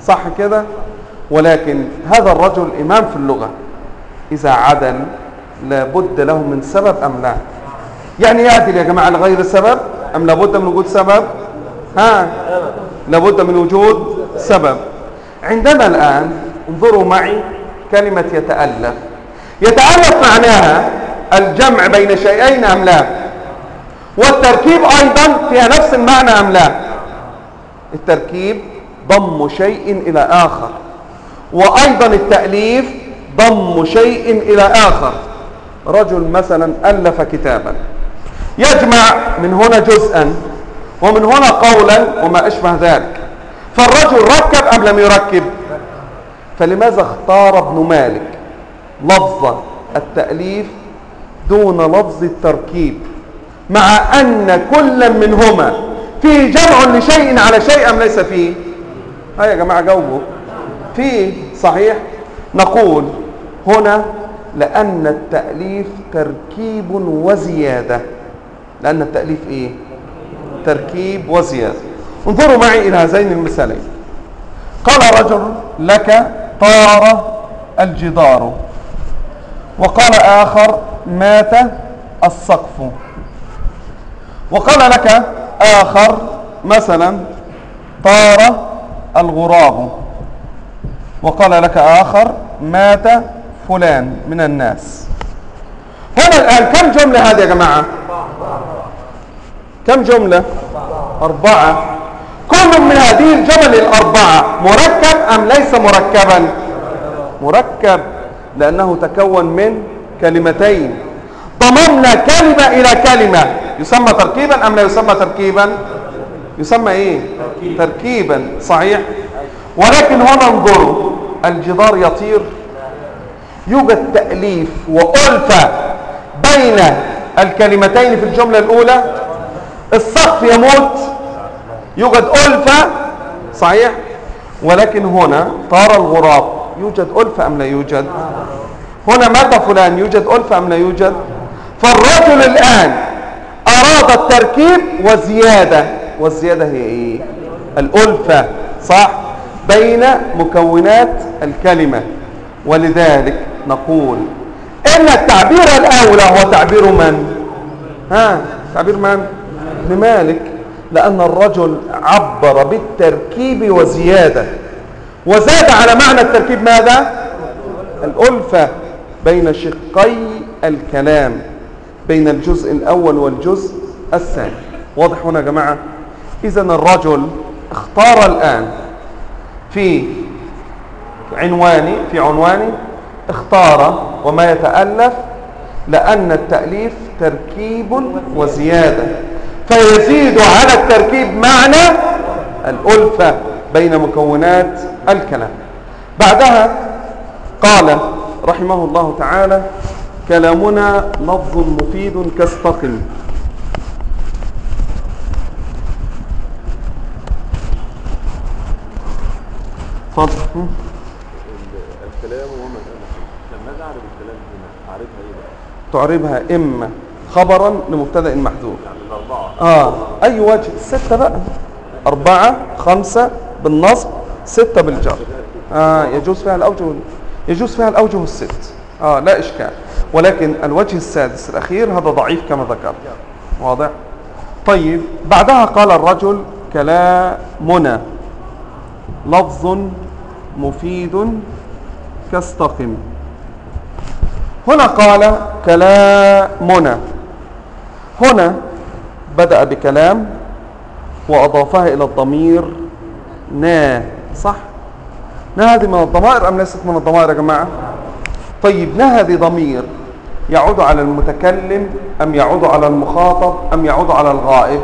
صح كده ولكن هذا الرجل إمام في اللغة. إذا عدل لابد له من سبب أم لا؟ يعني يعدل يا جماعة لغير سبب؟ أم لابد من وجود سبب؟ ها؟ لابد من وجود سبب. عندنا الآن انظروا معي كلمة يتألف. يتألف معناها الجمع بين شيئين أم لا؟ والتركيب أيضا فيها نفس المعنى أم لا؟ التركيب ضم شيء إلى آخر وأيضا التأليف ضم شيء إلى آخر. رجل مثلا ألف كتابا. يجمع من هنا جزءا ومن هنا قولا وما أشبه ذلك. فالرجل ركب أم لم يركب؟ فلماذا اختار ابن مالك لفظ التأليف دون لفظ التركيب؟ مع أن كل منهما فيه جمع لشيء على شيء أم ليس فيه؟ هيا يا جماعة جاوبوا. فيه صحيح؟ نقول هنا لأن التأليف تركيب وزيادة. لأن التأليف إيه؟ تركيب وزيادة. انظروا معي إلى هذين المثالين. قال رجل لك طار الجدار وقال آخر مات السقف. وقال لك آخر مثلا طار الغراب. وقال لك آخر مات فلان من الناس. هنا الآن كم جملة هذه يا جماعة؟ كم جملة؟ أربعة. كل من هذه الجمل الأربعة مركب أم ليس مركبا؟ مركب لأنه تكون من كلمتين. ضممنا كلمة إلى كلمة. يسمى تركيبا أم لا يسمى تركيبا؟ يسمى إيه؟ تركيبا. صحيح؟ ولكن هنا انظروا. الجدار يطير. يوجد تأليف وألفة بين الكلمتين في الجملة الأولى. السقف يموت. يوجد ألفة. صحيح؟ ولكن هنا طار الغراب. يوجد ألفة أم لا يوجد؟ هنا مات فلان. يوجد ألفة أم لا يوجد؟ فالرجل الآن أراد التركيب وزيادة والزيادة هي إيه؟ الألفة صح؟ بين مكونات الكلمة. ولذلك نقول إن التعبير الأولى هو تعبير من؟ ها؟ تعبير من؟ لمالك لأن الرجل عبر بالتركيب وزيادة. وزاد على معنى التركيب ماذا؟ الألفة بين شقي الكلام. بين الجزء الأول والجزء الثاني. واضح هنا يا جماعة؟ إذا الرجل اختار الآن في عنواني في عنواني اختار وما يتألف لأن التأليف تركيب وزيادة. فيزيد على التركيب معنى الألفة بين مكونات الكلام. بعدها قال رحمه الله تعالى كلامنا لفظ مفيد كاستقم اتفضل. الكلام وما لما أجي اعرف الكلام هنا؟ اعرفها إيه بقى؟ تعربها إما خبرا لمبتدأ محذوف يعني الأربعة. آه أي وجه ستة بقى. أربعة خمسة بالنصب ستة بالجر. آه يجوز فيها الأوجه يجوز فيها الأوجه الست آه لا إشكال. ولكن الوجه السادس الأخير هذا ضعيف كما ذكرت. واضح؟ طيب بعدها قال الرجل كلامنا. لفظ مفيد كاستقم هنا قال كلامنا. هنا بدأ بكلام وأضافها إلى الضمير نا صح؟ نا هذه من الضمائر أم ليست من الضمائر يا جماعة؟ طيب نا هذه ضمير. يعود على المتكلم أم يعود على المخاطب أم يعود على الغائب؟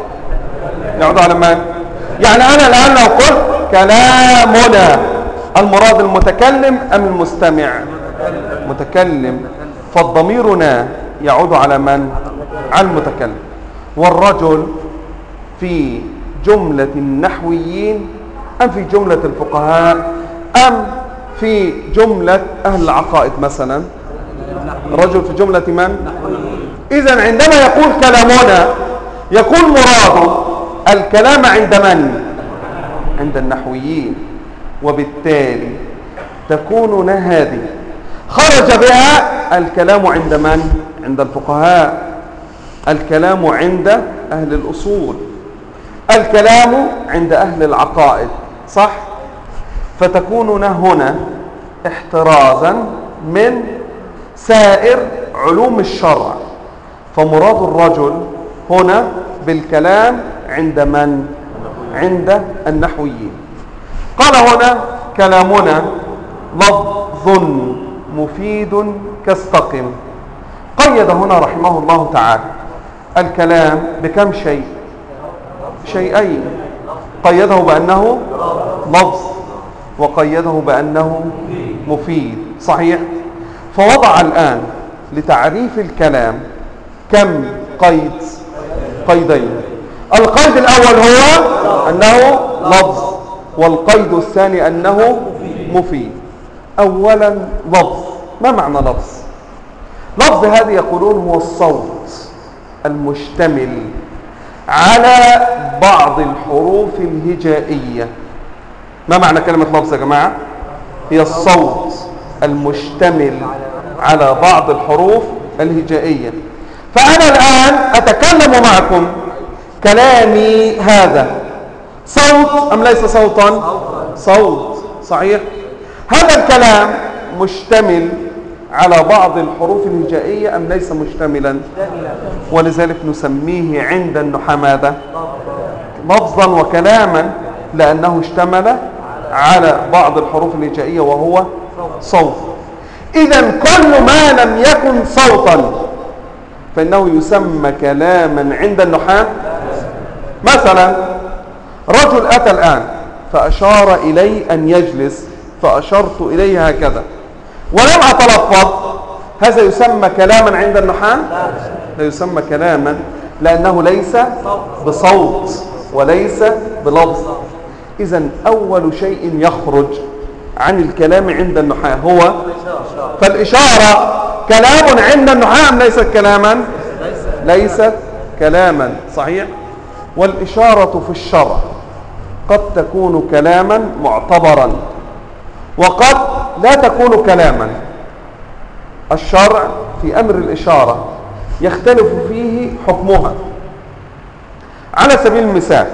يعود على من؟ يعني أنا الآن لو قلت كلامنا المراد المتكلم أم المستمع؟ متكلم. فالضمير نا يعود على من؟ على المتكلم. والرجل في جملة النحويين أم في جملة الفقهاء أم في جملة أهل العقائد مثلا؟ الرجل في جملة من؟ إذا عندما يقول كلامنا يكون مراده الكلام عند من؟ عند النحويين. وبالتالي تكون هذه خرج بها الكلام عند من؟ عند الفقهاء. الكلام عند أهل الأصول. الكلام عند أهل العقائد. صح؟ فتكون هنا احترازا من سائر علوم الشرع. فمراد الرجل هنا بالكلام عند من؟ عند النحويين. قال هنا كلامنا لفظ مفيد كاستقم قيد هنا رحمه الله تعالى الكلام بكم شيء؟ شيئين. قيده بأنه لفظ وقيده بأنه مفيد. صحيح؟ فوضع الآن لتعريف الكلام كم قيد قيدين. القيد الأول هو أنه لفظ والقيد الثاني أنه مفيد. أولا لفظ. ما معنى لفظ؟ لفظ هذه يقولون هو الصوت المشتمل على بعض الحروف الهجائية. ما معنى كلمة لفظ يا جماعة؟ هي الصوت. المشتمل على بعض الحروف الهجائية. فأنا الآن أتكلم معكم كلامي هذا. صوت أم ليس صوتا؟ صوت. صحيح؟ هذا الكلام مشتمل على بعض الحروف الهجائية أم ليس مشتملا؟ ولذلك نسميه عند النحاة ماذا؟ لفظا وكلاما لأنه اشتمل على بعض الحروف الهجائية وهو صوت. إذا كل ما لم يكن صوتا فإنه يسمى كلاما عند النحاة. مثلا رجل أتى الآن فأشار إلي أن يجلس فأشرت إليه هكذا. ولم أتلفظ. هذا يسمى كلاما عند النحاة؟ لا يسمى كلاما لأنه ليس بصوت وليس بلفظ. إذا أول شيء يخرج عن الكلام عند النحاة. هو فالإشارة كلام عند النحاة أم ليست كلاما؟ ليست كلاما. صحيح؟ والإشارة في الشرع قد تكون كلاما معتبرا وقد لا تكون كلاما. الشرع في أمر الإشارة يختلف فيه حكمها. على سبيل المثال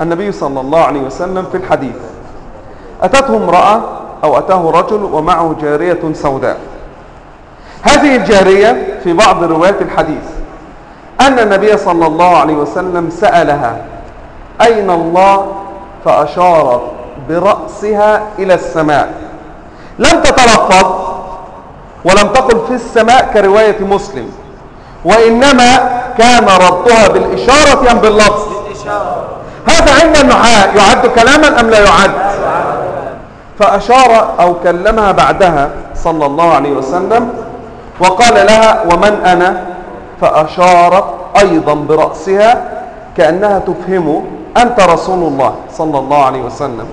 النبي صلى الله عليه وسلم في الحديث أتته امرأة أو أتاه رجل ومعه جارية سوداء. هذه الجارية في بعض روايات الحديث أن النبي صلى الله عليه وسلم سألها أين الله؟ فأشارت برأسها إلى السماء. لم تتلفظ ولم تقل في السماء كرواية مسلم وإنما كان ردها بالإشارة أم باللفظ؟ هذا عند النحاة يعد كلاما أم لا يعد؟ فأشار أو كلمها بعدها صلى الله عليه وسلم وقال لها ومن أنا؟ فأشارت أيضا برأسها كأنها تفهم أنت رسول الله صلى الله عليه وسلم.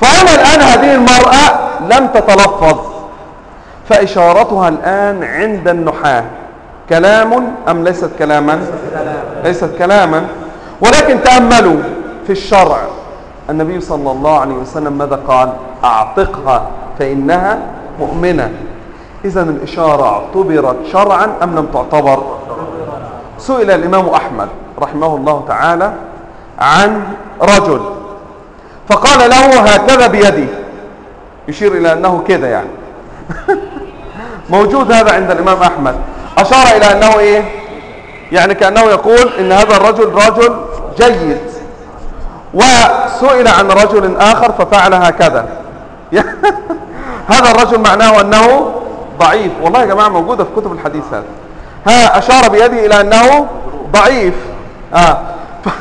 فهنا الآن هذه المرأة لم تتلفظ. فإشارتها الآن عند النحاة. كلام أم ليست كلاما؟ ليست كلاما. ولكن تأملوا في الشرع. النبي صلى الله عليه وسلم ماذا قال؟ أعتقها فإنها مؤمنة. إذا الإشارة اعتبرت شرعا أم لم تعتبر؟ سئل الإمام أحمد رحمه الله تعالى عن رجل فقال له هكذا بيدي يشير إلى أنه كده يعني. موجود هذا عند الإمام أحمد. أشار إلى أنه إيه؟ يعني كأنه يقول إن هذا الرجل رجل جيد. وسئل عن رجل آخر ففعل هكذا. هذا الرجل معناه أنه ضعيف. والله يا جماعة موجودة في كتب الحديث هذا. ها أشار بيده إلى أنه ضعيف. آه.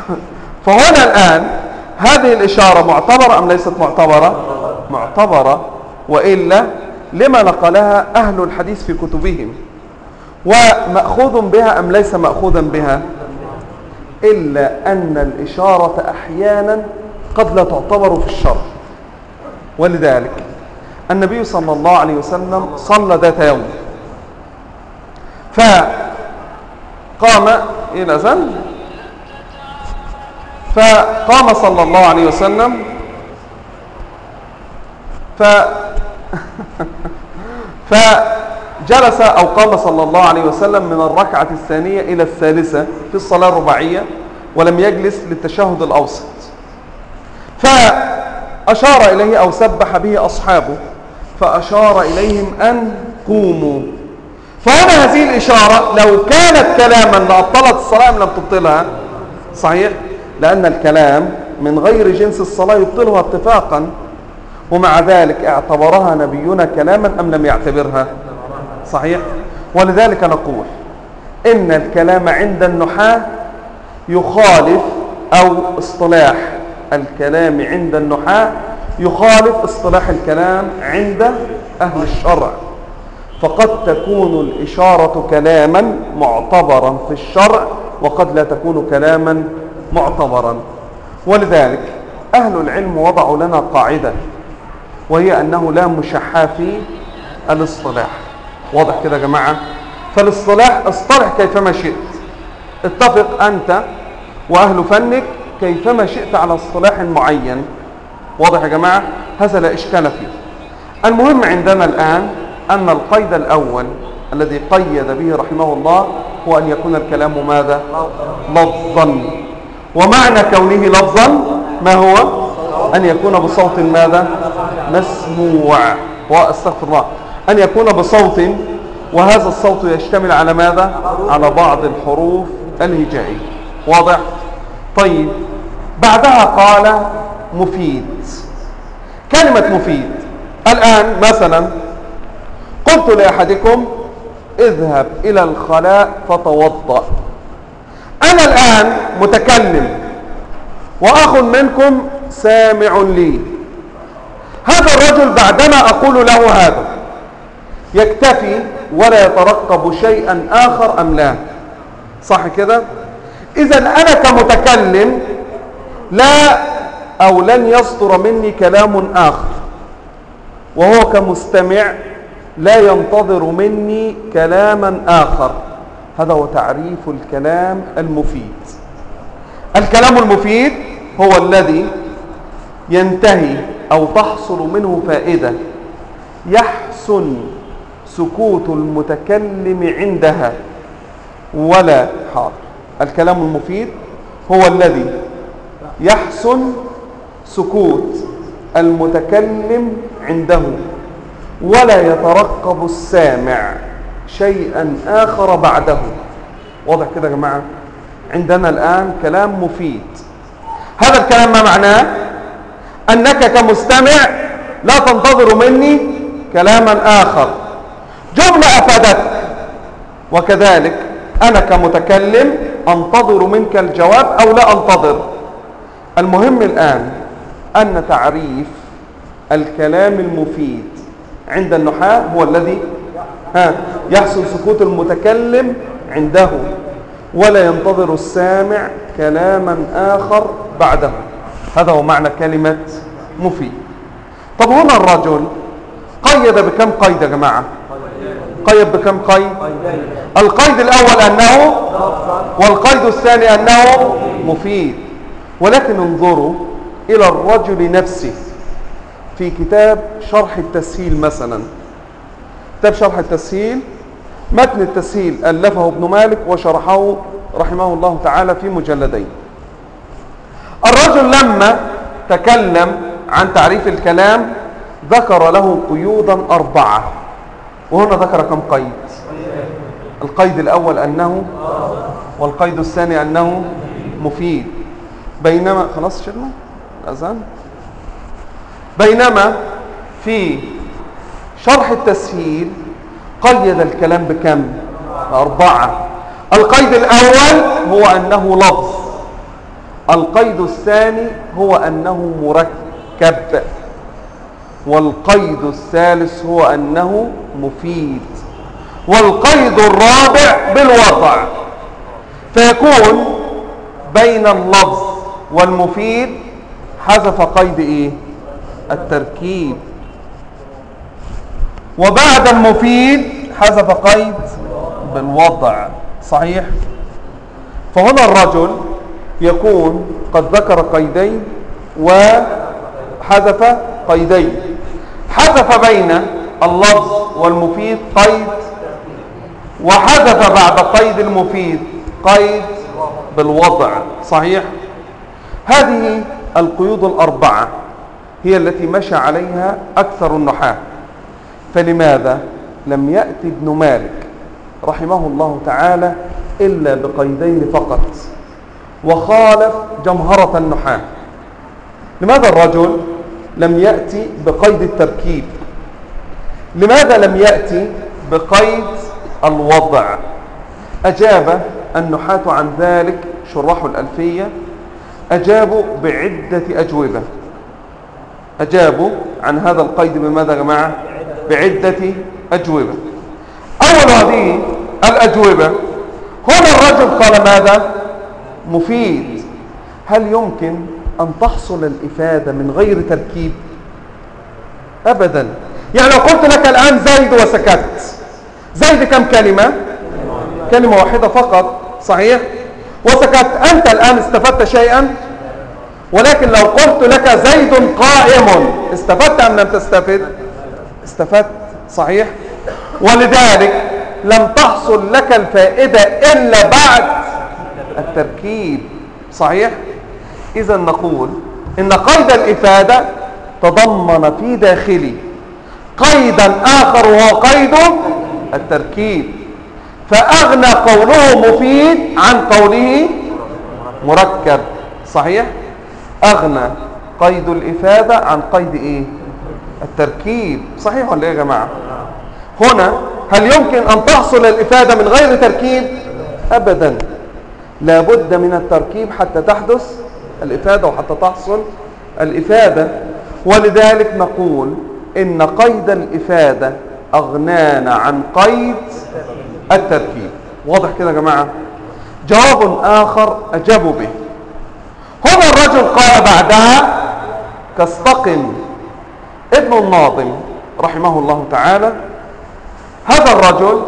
فهنا الآن هذه الإشارة معتبرة أم ليست معتبرة؟ معتبرة. وإلا لما نقلها أهل الحديث في كتبهم. ومأخوذ بها أم ليس مأخوذا بها؟ إلا أن الإشارة أحيانا قد لا تعتبر في الشرع ولذلك النبي صلى الله عليه وسلم صلى ذات يوم. فقام إلى ذنب فقام صلى الله عليه وسلم. ف فجلس أو قام صلى الله عليه وسلم من الركعة الثانية إلى الثالثة في الصلاة الرباعية ولم يجلس للتشهد الأوسط. فأشار إليه أو سبح به أصحابه فأشار إليهم أن قوموا. فهنا هذه الإشارة لو كانت كلاما لأبطلت الصلاة أم لم تبطلها صحيح؟ لأن الكلام من غير جنس الصلاة يبطلها اتفاقا ومع ذلك اعتبرها نبينا كلاما أم لم يعتبرها. صحيح؟ ولذلك نقول إن الكلام عند النحاة يخالف أو اصطلاح الكلام عند النحاة يخالف اصطلاح الكلام عند أهل الشرع. فقد تكون الإشارة كلاما معتبرا في الشرع وقد لا تكون كلاما معتبرا. ولذلك أهل العلم وضعوا لنا قاعدة وهي أنه لا مشحى في الاصطلاح. واضح كده يا جماعة؟ فالاصطلاح اصطلح كيفما شئت. اتفق أنت وأهل فنك كيفما شئت على اصطلاح معين. واضح يا جماعة؟ هذا لا إشكال فيه. المهم عندنا الآن أن القيد الأول الذي قيد به رحمه الله هو أن يكون الكلام ماذا؟ لفظا. ومعنى كونه لفظا ما هو؟ أن يكون بصوت ماذا؟ مسموع. وأستغفر الله. أن يكون بصوت وهذا الصوت يشتمل على ماذا؟ على بعض الحروف الهجائية. واضح؟ طيب. بعدها قال مفيد. كلمة مفيد. الآن مثلا قلت لأحدكم اذهب إلى الخلاء فتوضأ. أنا الآن متكلم وأخ منكم سامع لي. هذا الرجل بعدما أقول له هذا يكتفي ولا يترقب شيئا آخر أم لا؟ صح كده؟ إذا أنا كمتكلم لا أو لن يصدر مني كلام آخر. وهو كمستمع لا ينتظر مني كلاما آخر. هذا هو تعريف الكلام المفيد. الكلام المفيد هو الذي ينتهي أو تحصل منه فائدة. يحسن سكوت المتكلم عندها. ولا حاضر الكلام المفيد هو الذي يحسن سكوت المتكلم عنده ولا يترقب السامع شيئا آخر بعده. واضح كده يا جماعة؟ عندنا الآن كلام مفيد. هذا الكلام ما معناه؟ أنك كمستمع لا تنتظر مني كلاما آخر. جملة أفادتك. وكذلك أنا كمتكلم أنتظر منك الجواب أو لا أنتظر. المهم الآن أن تعريف الكلام المفيد عند النحاة هو الذي ها يحصل سكوت المتكلم عنده ولا ينتظر السامع كلاما آخر بعده. هذا هو معنى كلمة مفيد. طب هنا الرجل قيد بكم قيد يا جماعة؟ قيد بكم قيد؟ القيد الأول أنه والقيد الثاني أنه مفيد. ولكن انظروا إلى الرجل نفسه في كتاب شرح التسهيل مثلا. كتاب شرح التسهيل متن التسهيل ألفه ابن مالك وشرحه رحمه الله تعالى في مجلدين. الرجل لما تكلم عن تعريف الكلام ذكر له قيودا أربعة. وهنا ذكر كم قيد؟ القيد الأول أنه والقيد الثاني أنه مفيد. بينما خلاص شرنا الأذان بينما في شرح التسهيل قيد الكلام بكم؟ أربعة القيد الأول هو أنه لفظ. القيد الثاني هو أنه مركب. والقيد الثالث هو أنه مفيد. والقيد الرابع بالوضع. فيكون بين اللفظ والمفيد حذف قيد إيه؟ التركيب. وبعد المفيد حذف قيد بالوضع صحيح؟ فهنا الرجل يكون قد ذكر قيدين وحذف قيدين. حذف بين اللفظ والمفيد قيد وحذف بعد قيد المفيد قيد بالوضع صحيح؟ هذه القيود الأربعة هي التي مشى عليها أكثر النحاة. فلماذا لم يأتي ابن مالك رحمه الله تعالى إلا بقيدين فقط؟ وخالف جمهرة النحاة. لماذا الرجل لم يأتي بقيد التركيب؟ لماذا لم يأتي بقيد الوضع؟ أجاب النحاة عن ذلك شراح الألفية أجابوا بعدة أجوبة. أجابوا عن هذا القيد بماذا يا جماعة؟ بعدة أجوبة. أول هذه الأجوبة هنا الرجل قال ماذا؟ مفيد. هل يمكن أن تحصل الإفادة من غير تركيب؟ أبدا. يعني لو قلت لك الآن زيد وسكت زيد كم كلمة؟ كلمة واحدة فقط صحيح؟ وسكت أنت الآن استفدت شيئا؟ ولكن لو قلت لك زيد قائم استفدت أم لم تستفد؟ استفدت صحيح؟ ولذلك لم تحصل لك الفائدة إلا بعد التركيب صحيح؟ إذا نقول إن قيد الإفادة تضمن في داخله قيدا آخر وهو قيد التركيب. فأغنى قوله مفيد عن قوله مركب. صحيح؟ أغنى. قيد الإفادة عن قيد إيه؟ التركيب. صحيح ولا إيه يا جماعة؟ هنا هل يمكن أن تحصل الإفادة من غير تركيب؟ أبدا. لابد من التركيب حتى تحدث الإفادة وحتى تحصل الإفادة. ولذلك نقول إن قيد الإفادة أغنانا عن قيد التركيب واضح كده يا جماعة؟ جواب آخر أجابوا به. هنا الرجل قال بعدها كاستقم ابن الناظم رحمه الله تعالى. هذا الرجل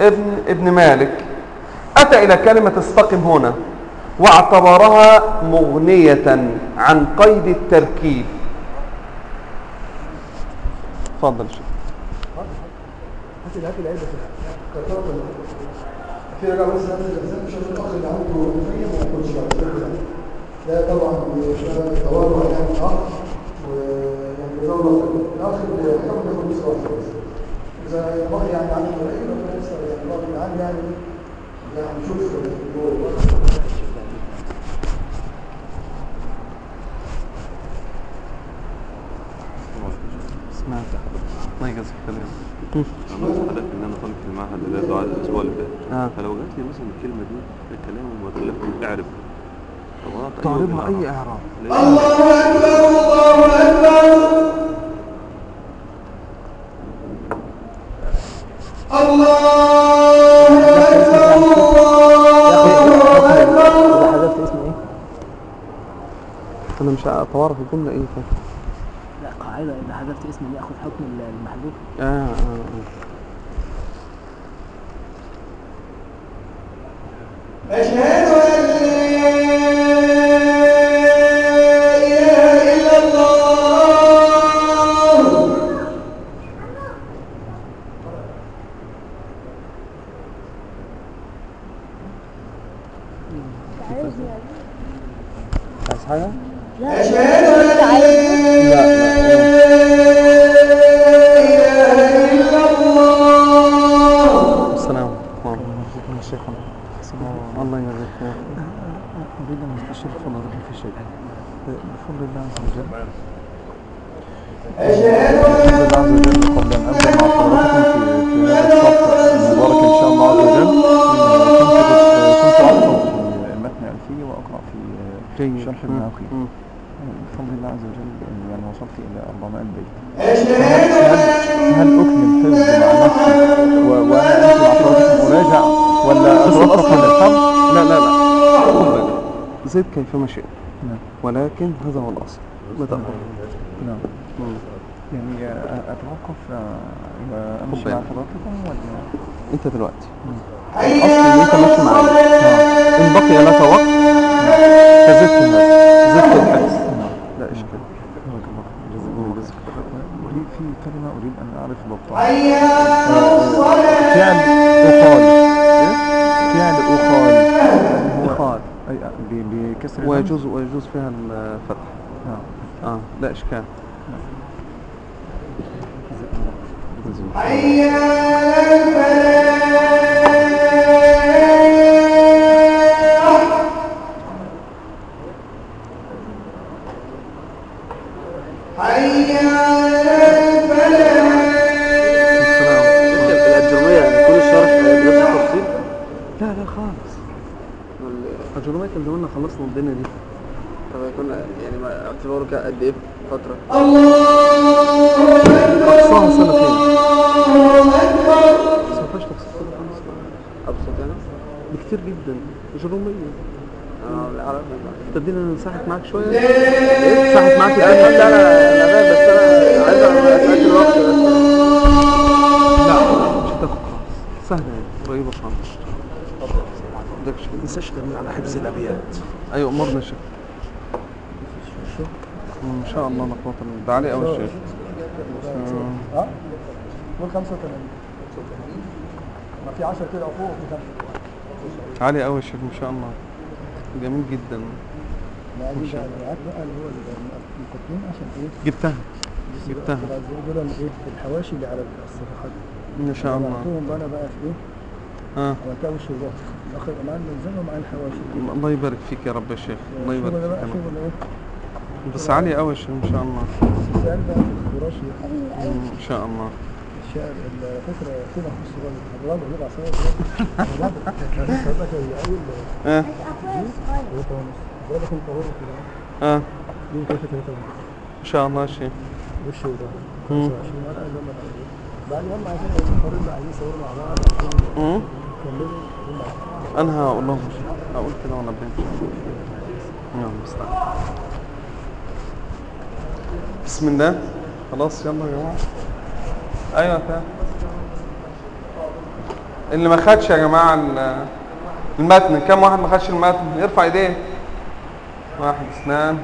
ابن ابن مالك. أتى إلى كلمة استقم هنا واعتبرها مغنية عن قيد التركيب. تفضل شيخ. في رجع بس هذا الإنسان مش الاخ اللي عنده ألفية ما ياكلش كده ده طبعا تورع يعني اخ ويعني الاخ اللي يحب ياخد واحدة بس اذا الباقي يعني عنده قليل ربنا يسر يعني عنده يعني يعني نشوف جوه سمعت الله يجزاك خير أنا قلت لحضرتك إن أنا طالب في المعهد اللي دعاء الأسبوع اللي فات. آه. فلو جات لي مثلا الكلمة دي الكلام وتقول اعرف طبعا تعرضها أي إعراب. الله أكبر الله أكبر. الله أكبر الله أكبر. حذفت إيه؟ أنا مش أتوارى في الجملة إيه؟ طيب. قاعدة إذا حذفت اسم يأخذ حكم المحذوف آه آه آه. أشهد أن لا إله إلا الله شيء بفضل الله عز وجل بفضل الله عز وجل قبل أن أبدأ مع حضراتكم في في هذا الصف المبارك إن شاء الله عز وجل آه، كنت كنت أحفظ في متن ألفية وأقرأ في. شرح مم. بفضل الله عز وجل يعني وصلت إلى 400 بيت هل أكمل حفظ مع نفسي وأنا أمشي مع حضراتكم أراجع ولا أتوقف عن الحفظ؟ لا لا لا. زد كيفما شئت نعم. ولكن هذا هو الأصل. نعم. مم. يعني آه، أتوقف آه، وأمشي خد مع بالك. حضراتكم ولا أنت دلوقتي. الأصل إن أنت ماشي معايا إن بقي لك وقت. فزدت هذا زدت الحفظ لا إشكال. بارك الله فيك. جزاك الله جزاك خير. أريد في كلمة أريد أن أعرف ضبطها الصلاة فعل أخال فعل أخال هو إخال. أي ب- بكسر؟ ويجوز نعم آه لا اشكال نساحت معاك شوية؟ ساحت معاك لا لا لا أنا بس أنا عايز اتاكد الوقت بس لا مش هتاخد خالص. سهلة يعني قريبة خالص. ما تنساش تعمل على حفظ الأبيات. أيوة أمرنا يا شيخ إن شاء الله نقوة ده علي شيخ ها؟ قول 85 ما في 10 كده فوق في خمسة. علي أول شيخ إن شاء الله. جميل جدا. جبتها. جبتها. دول الايه الحواشي اللي على الصفحات. إن شاء الله. عملتهم بقى أنا بقى في إيه؟ آه. وش الوقت الآخر مع الملزمه ومع الحواشي الله يبارك فيك يا رب يا شيخ. الله يبارك فيك. إيه؟ بس عالي قوي إن شاء الله. السؤال بقى في إن شاء الله. الشاعر الفكرة كده في الصغير؟ الرابع يبقى صغير الرابع. الرابع زي أول آه. إن شاء الله شيخ وش وده مم. 25 ورقة اللي هم بعدين بعد هم عايزين يصوروا مع بعض. أنا هقول لهم هقول كده وأنا بنت يلا مستعد بسم الله. خلاص يلا يا جماعة. أيوه تعال اللي ما خدش يا جماعة ال- المتن. كم واحد ما خدش المتن؟ يرفع ايديه. واحد اثنان.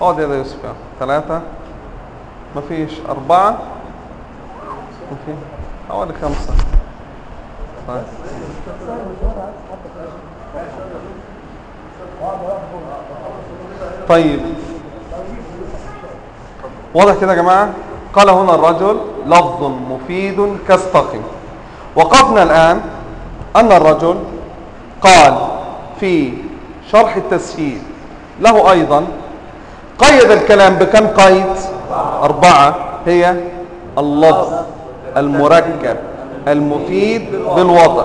اقعد يا يوسف. يلا. ثلاثة مفيش أربعة. مفيش حوالي خمسة. طيب. طيب. واضح كده يا جماعة؟ قال هنا الرجل لفظ مفيد كاستقم وقفنا الآن أن الرجل قال في شرح التسهيل له أيضا. قيد الكلام بكم قيد؟ أربعة. هي اللفظ المركب المفيد بالوضع.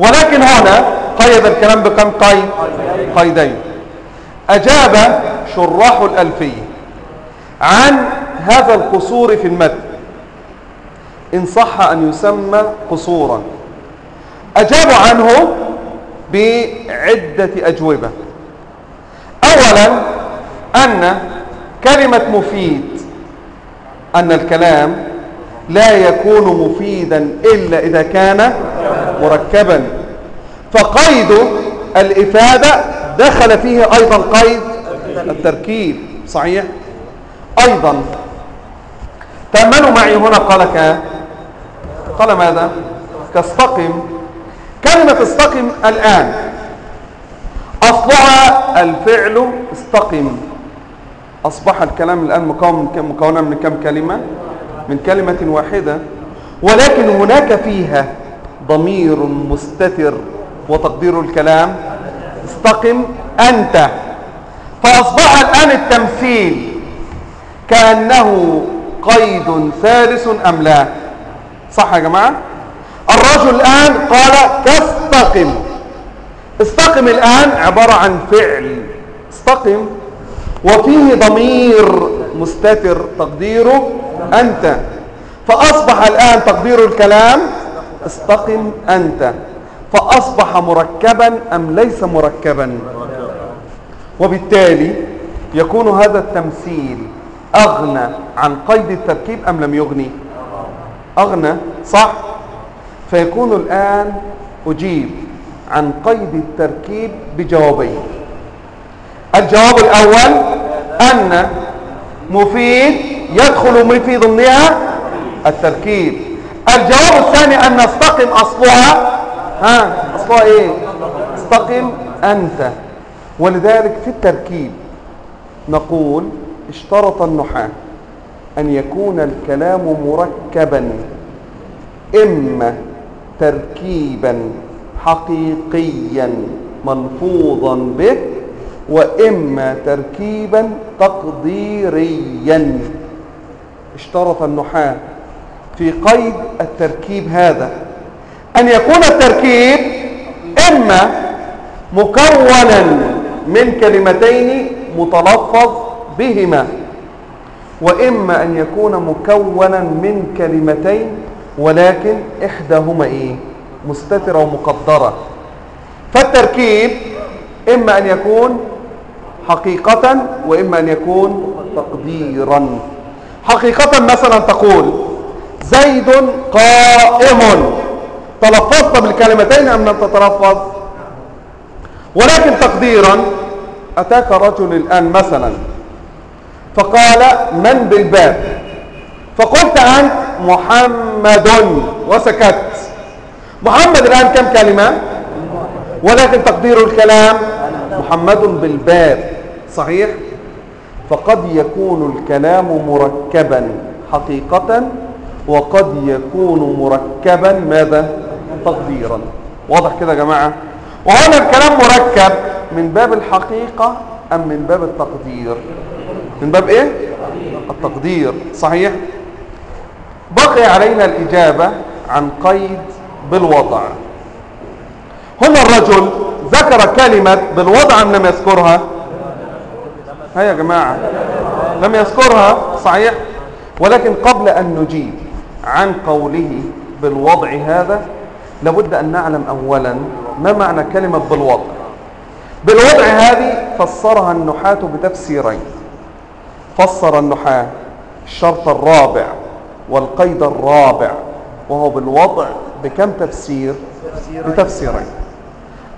ولكن هنا قيد الكلام بكم قيد؟ قيدين. أجاب شراح الألفية عن هذا القصور في المتن إن صح أن يسمى قصورا. أجابوا عنه بعدة أجوبة. أولا أن كلمة مفيد أن الكلام لا يكون مفيدا إلا إذا كان مركبا. فقيد الإفادة دخل فيه أيضا قيد التركيب صحيح؟ أيضا. تأملوا معي هنا قال ك قال ماذا؟ كاستقم. كلمة استقم الآن. أصلها الفعل استقم. أصبح الكلام الآن مكون من كم مكونا من كم كلمة؟ من كلمة واحدة. ولكن هناك فيها ضمير مستتر وتقدير الكلام. استقم أنت. فأصبح الآن التمثيل. كأنه قيد ثالث أم لا؟ صح يا جماعة؟ الرجل الآن قال تستقم استقم الآن عبارة عن فعل. استقم. وفيه ضمير مستتر تقديره أنت. فأصبح الآن تقدير الكلام استقم أنت. فأصبح مركبا أم ليس مركبا؟ وبالتالي يكون هذا التمثيل أغنى عن قيد التركيب أم لم يغني؟ أغنى صح؟ فيكون الآن أجيب. عن قيد التركيب بجوابين. الجواب الأول أن مفيد يدخل في ضمنها التركيب. الجواب الثاني أن استقم أصلها ها أصلها إيه؟ استقم أنت. ولذلك في التركيب نقول اشترط النحاة أن يكون الكلام مركبا إما تركيبا. حقيقيا ملفوظا به وإما تركيبا تقديريا. اشترط النحاة في قيد التركيب هذا. أن يكون التركيب إما مكونا من كلمتين متلفظ بهما وإما أن يكون مكونا من كلمتين ولكن إحداهما إيه؟ مستترة ومقدرة. فالتركيب إما أن يكون حقيقة وإما أن يكون تقديرا. حقيقة مثلا تقول زيد قائم. تلفظت بالكلمتين أم لم تتلفظ؟ ولكن تقديرا. أتاك رجل الآن مثلا. فقال من بالباب؟ فقلت أنت محمد. وسكت. محمد الآن كم كلمة؟ ولكن تقدير الكلام محمد بالباب صحيح؟ فقد يكون الكلام مركبا حقيقة وقد يكون مركبا ماذا؟ تقديرا. واضح كده يا جماعة؟ وهنا الكلام مركب من باب الحقيقة أم من باب التقدير؟ من باب إيه؟ التقدير صحيح؟ بقي علينا الإجابة عن قيد بالوضع. هنا الرجل ذكر كلمة بالوضع أم لم يذكرها. هيا يا جماعة. لم يذكرها صحيح؟ ولكن قبل أن نجيب عن قوله بالوضع هذا لابد أن نعلم أولا ما معنى كلمة بالوضع. بالوضع هذه فسرها النحاة بتفسيرين. فسر النحاة الشرط الرابع والقيد الرابع وهو بالوضع بكم تفسير؟ بتفسيرين.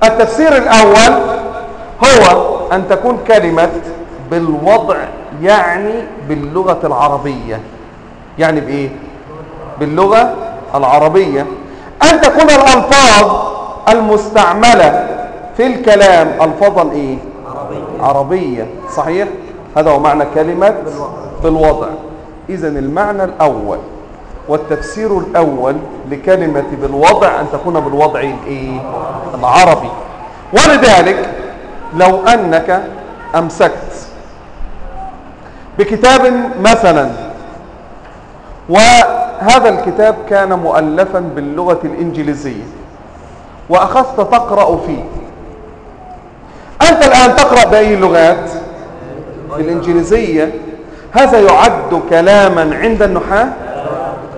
التفسير الأول هو أن تكون كلمة بالوضع يعني باللغة العربية. يعني بإيه؟ باللغة العربية. أن تكون الألفاظ المستعملة في الكلام ألفاظا إيه؟ عربية, عربية. صحيح؟ هذا هو معنى كلمة بالوضع. إذا المعنى الأول. والتفسير الأول لكلمة بالوضع أن تكون بالوضع الإيه؟ العربي. ولذلك لو أنك أمسكت بكتاب مثلا وهذا الكتاب كان مؤلفا باللغة الإنجليزية وأخذت تقرأ فيه. أنت الآن تقرأ بأي اللغات بالإنجليزية. هذا يعد كلاما عند النحاة؟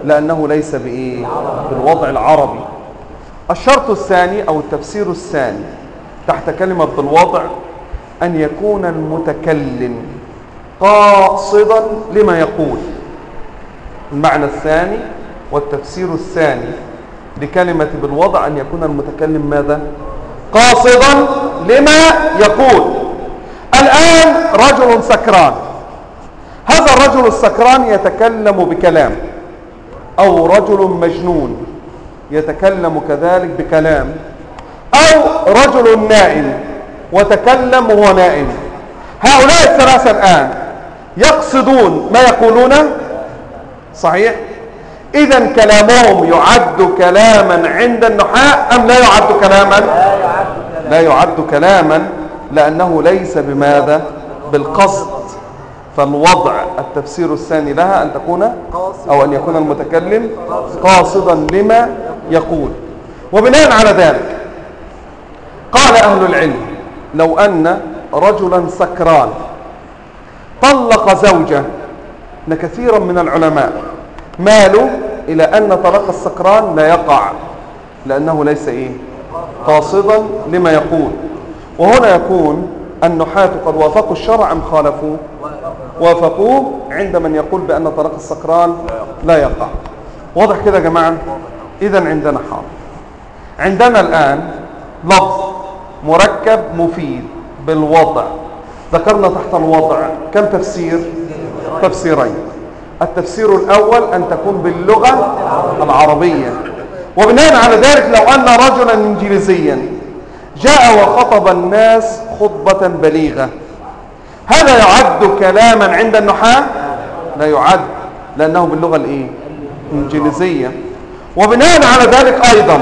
لأنه ليس بإيه؟ بالوضع العربي. الشرط الثاني أو التفسير الثاني تحت كلمة بالوضع أن يكون المتكلم قاصدا لما يقول. المعنى الثاني والتفسير الثاني لكلمة بالوضع أن يكون المتكلم ماذا؟ قاصدا لما يقول. الآن رجل سكران. هذا الرجل السكران يتكلم بكلام. أو رجل مجنون يتكلم كذلك بكلام أو رجل نائم وتكلم وهو نائم. هؤلاء الثلاثة الآن يقصدون ما يقولون؟ صحيح. إذا كلامهم يعد كلاما عند النحاة أم لا يعد كلاما؟ لا يعد كلاما لأنه ليس بماذا؟ بالقصد. فالوضع التفسير الثاني لها أن تكون أو أن يكون المتكلم قاصدا. لما يقول. وبناء على ذلك قال أهل العلم لو أن رجلا سكران طلق زوجة ان كثيرا من العلماء مالوا إلى أن طلاق السكران لا يقع لأنه ليس إيه؟ قاصدا لما يقول. وهنا يكون النحاة قد وافقوا الشرع أم خالفوه وافقوه عند من يقول بأن طلاق السكران لا يقع. واضح كده يا جماعة؟ إذا عندنا حاضر عندنا الآن لفظ مركب مفيد بالوضع. ذكرنا تحت الوضع. كم تفسير؟ تفسيرين. التفسير الأول أن تكون باللغة العربية. وبناء على ذلك لو أن رجلا إنجليزيا جاء وخطب الناس خطبة بليغة. هذا يعد كلاما عند النحاة؟ لا يعد لأنه باللغة الإيه؟ الإنجليزية وبناء على ذلك أيضا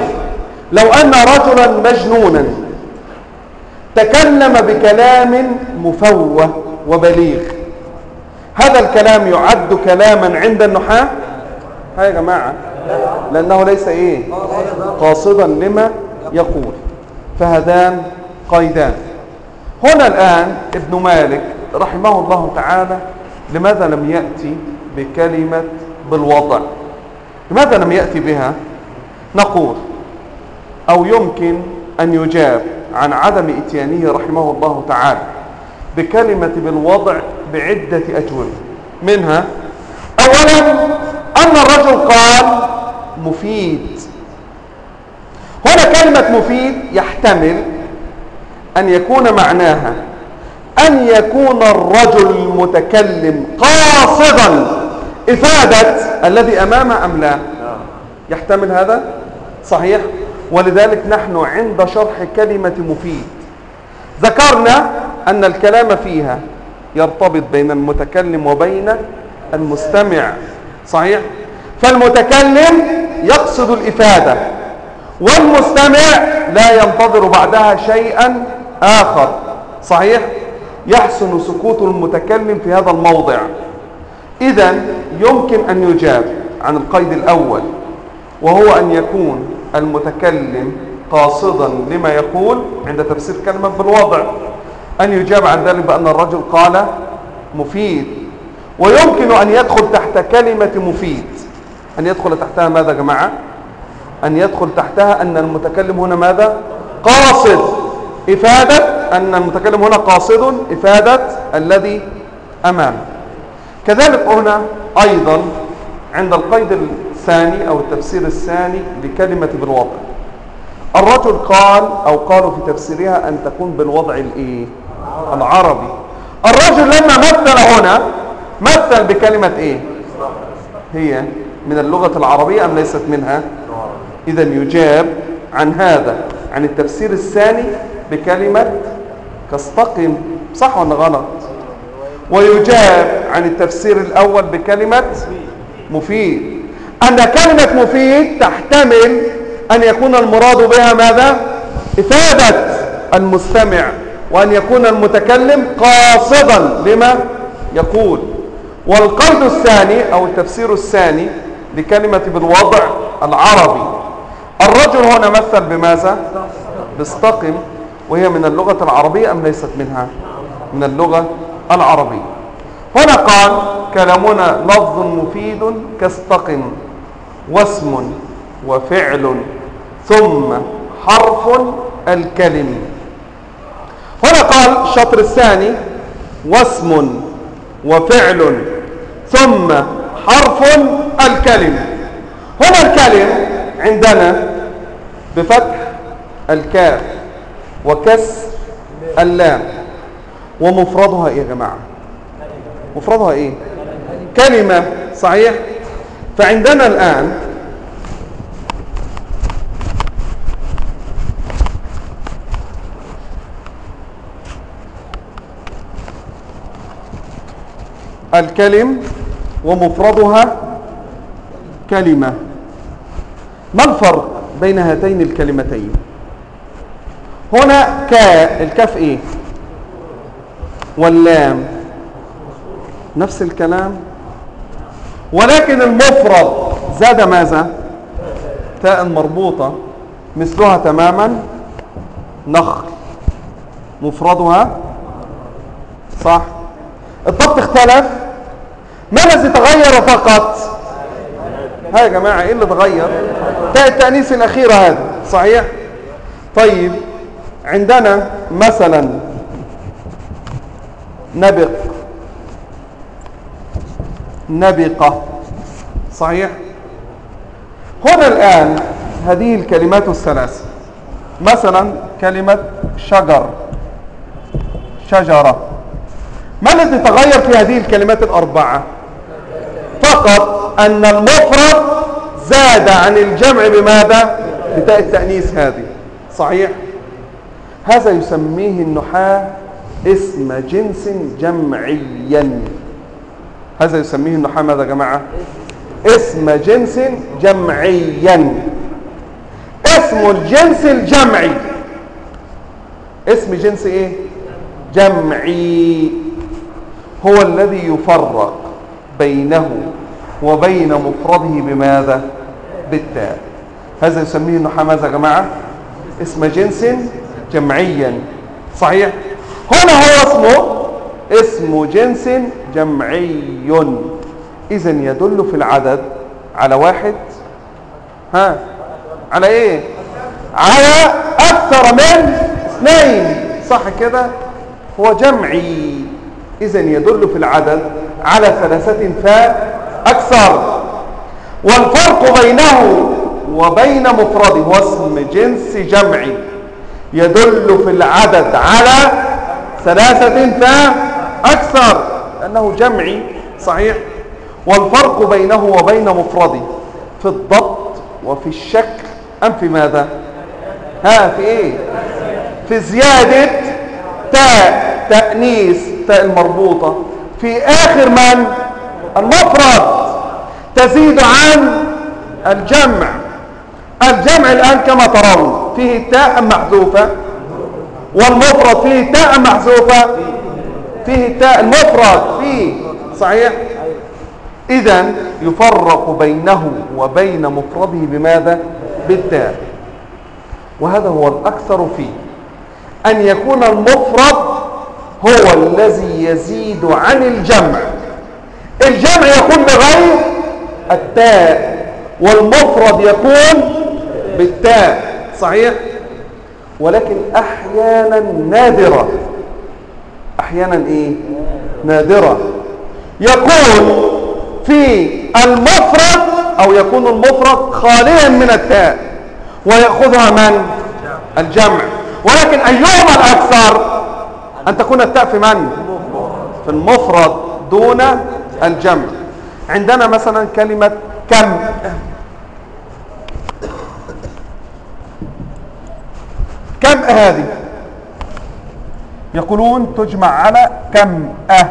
لو أن رجلا مجنونا تكلم بكلام مفوه وبليغ هذا الكلام يعد كلاما عند النحاة؟ ها يا جماعة لأنه ليس إيه؟ قاصدا لما يقول. فهذان قيدان. هنا الآن ابن مالك رحمه الله تعالى لماذا لم يأتي بكلمة بالوضع؟ لماذا لم يأتي بها؟ نقول أو يمكن أن يجاب عن عدم إتيانه رحمه الله تعالى بكلمة بالوضع بعدة أجوبة. منها أولا أن الرجل قال مفيد. هنا كلمة مفيد يحتمل أن يكون معناها أن يكون الرجل المتكلم قاصدا. إفادة الذي أمامه أم لا؟ يحتمل هذا؟ صحيح. ولذلك نحن عند شرح كلمة مفيد. ذكرنا أن الكلام فيها يرتبط بين المتكلم وبين المستمع. صحيح؟ فالمتكلم يقصد الإفادة والمستمع لا ينتظر بعدها شيئا آخر. صحيح؟ يحسن سكوت المتكلم في هذا الموضع. إذا يمكن أن يجاب عن القيد الأول وهو أن يكون المتكلم قاصدا لما يقول عند تفسير كلمة بالوضع. أن يجاب عن ذلك بأن الرجل قال مفيد. ويمكن أن يدخل تحت كلمة مفيد. أن يدخل تحتها ماذا يا جماعة؟ أن يدخل تحتها أن المتكلم هنا ماذا؟ قاصد. إفادة أن المتكلم هنا قاصد إفادة الذي أمامه. كذلك هنا أيضا عند القيد الثاني أو التفسير الثاني لكلمة بالوضع. الرجل قال أو قالوا في تفسيرها أن تكون بالوضع الإيه؟ العربي. الرجل لما مثل هنا مثل بكلمة إيه؟ هي من اللغة العربية أم ليست منها؟ إذا يجاب عن هذا عن التفسير الثاني بكلمة كاستقم صح ولا غلط؟ ويجاب عن التفسير الأول بكلمة مفيد. أن كلمة مفيد تحتمل أن يكون المراد بها ماذا؟ إفادة المستمع وأن يكون المتكلم قاصدا لما يقول. والقيد الثاني أو التفسير الثاني لكلمة بالوضع العربي. الرجل هنا مثل بماذا؟ باستقم وهي من اللغة العربية أم ليست منها؟ من اللغة العربية. هنا قال كلامنا لفظ مفيد كاستقم واسم وفعل ثم حرف الكلم. هنا قال الشطر الثاني واسم وفعل ثم حرف الكلم. هنا الكلم عندنا بفتح الكاف. وكسر اللام. ومفردها إيه يا جماعة؟ مفردها إيه؟ كلمة. صحيح؟ فعندنا الآن الكلم ومفردها كلمة. ما الفرق بين هاتين الكلمتين؟ هنا كا الكاف إيه؟ واللام. نفس الكلام. ولكن المفرد زاد ماذا؟ تاء مربوطة. مثلها تماما. نخل. مفردها. صح. الضبط اختلف. ما الذي تغير فقط؟ ها يا جماعة إيه اللي تغير؟ تاء التأنيث الأخيرة هذا صحيح؟ طيب. عندنا مثلا نبق نبقة صحيح؟ هنا الآن هذه الكلمات الثلاث مثلا كلمة شجر شجرة. ما الذي تغير في هذه الكلمات الأربعة؟ فقط أن المفرد زاد عن الجمع بماذا؟ بتاء التأنيث هذه. صحيح؟ هذا يسميه النحاة اسم جنس جمعيا. هذا يسميه النحاة ماذا يا جماعة؟ اسم جنس جمعيا. اسم الجنس الجمعي. اسم جنس إيه؟ جمعي. هو الذي يفرق بينه وبين مفرده بماذا؟ بالتاء. هذا يسميه النحاة ماذا يا جماعة؟ اسم جنس جمعيا. صحيح؟ هنا هو اسمه اسم جنس جمعي. اذا يدل في العدد. على واحد؟ ها؟ على إيه؟ على أكثر من اثنين. صح كده؟ هو جمعي. اذا يدل في العدد على ثلاثة فاكثر والفرق بينه وبين مفرده هو اسم جنس جمعي. يدل في العدد على ثلاثة فأكثر لأنه جمعي صحيح؟ والفرق بينه وبين مفرده في الضبط وفي الشكل أم في ماذا؟ ها في إيه؟ في زيادة تاء تأنيث تاء المربوطة. في آخر من؟ المفرد. تزيد عن الجمع. الجمع الآن كما ترون. فيه تاء محذوفة. والمفرد فيه تاء محذوفة. فيه تاء المفرد فيه. صحيح؟ إذا يفرق بينه وبين مفرده بماذا؟ بالتاء. وهذا هو الأكثر فيه. أن يكون المفرد هو الذي يزيد عن الجمع. الجمع يكون بغير التاء والمفرد يكون بالتاء. صحيح؟ ولكن أحيانا نادرة. أحيانا إيه؟ نادرة. يكون في المفرد أو يكون المفرد خاليا من التاء ويأخذها من؟ الجمع. ولكن أيهما الأكثر؟ أن تكون التاء في من؟ في المفرد دون الجمع. عندنا مثلا كلمة كم؟ كم هذه؟ يقولون تجمع على كم أه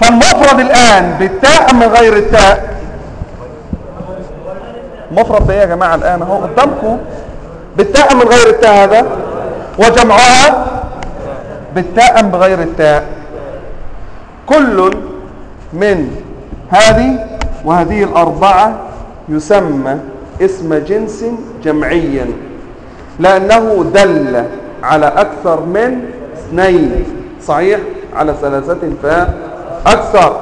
فالمفرد الآن بالتاء أم غير التاء؟ مفرد ده يا جماعة الآن أهو قدامكم. بالتاء أم غير التاء هذا؟ وجمعها بالتاء أم بغير التاء. كل من هذه وهذه الأربعة يسمى اسم جنس جمعيا. لأنه دل على أكثر من اثنين صحيح؟ على ثلاثة فأكثر.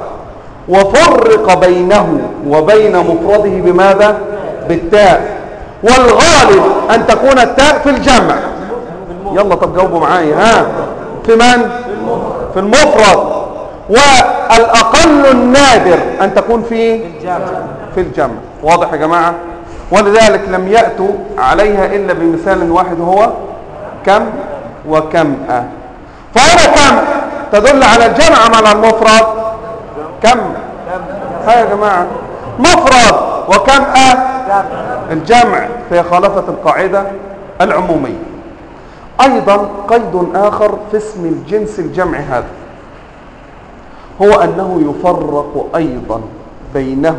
وفرق بينه وبين مفرده بماذا؟ بالتاء. والغالب أن تكون التاء في الجمع. يلا طب جاوبوا معايا ها؟ في من؟ في المفرد. والأقل النادر أن تكون في؟ في الجمع. واضح يا جماعة؟ ولذلك لم يأتوا عليها إلا بمثال واحد هو كم وكم أه فهنا كم تدل على الجمع مع المفرد كم؟ ها يا جماعة. مفرد وكم أه الجمع في خالفة القاعدة العمومية. أيضا قيد آخر في اسم الجنس الجمع هذا. هو أنه يفرق أيضا بينه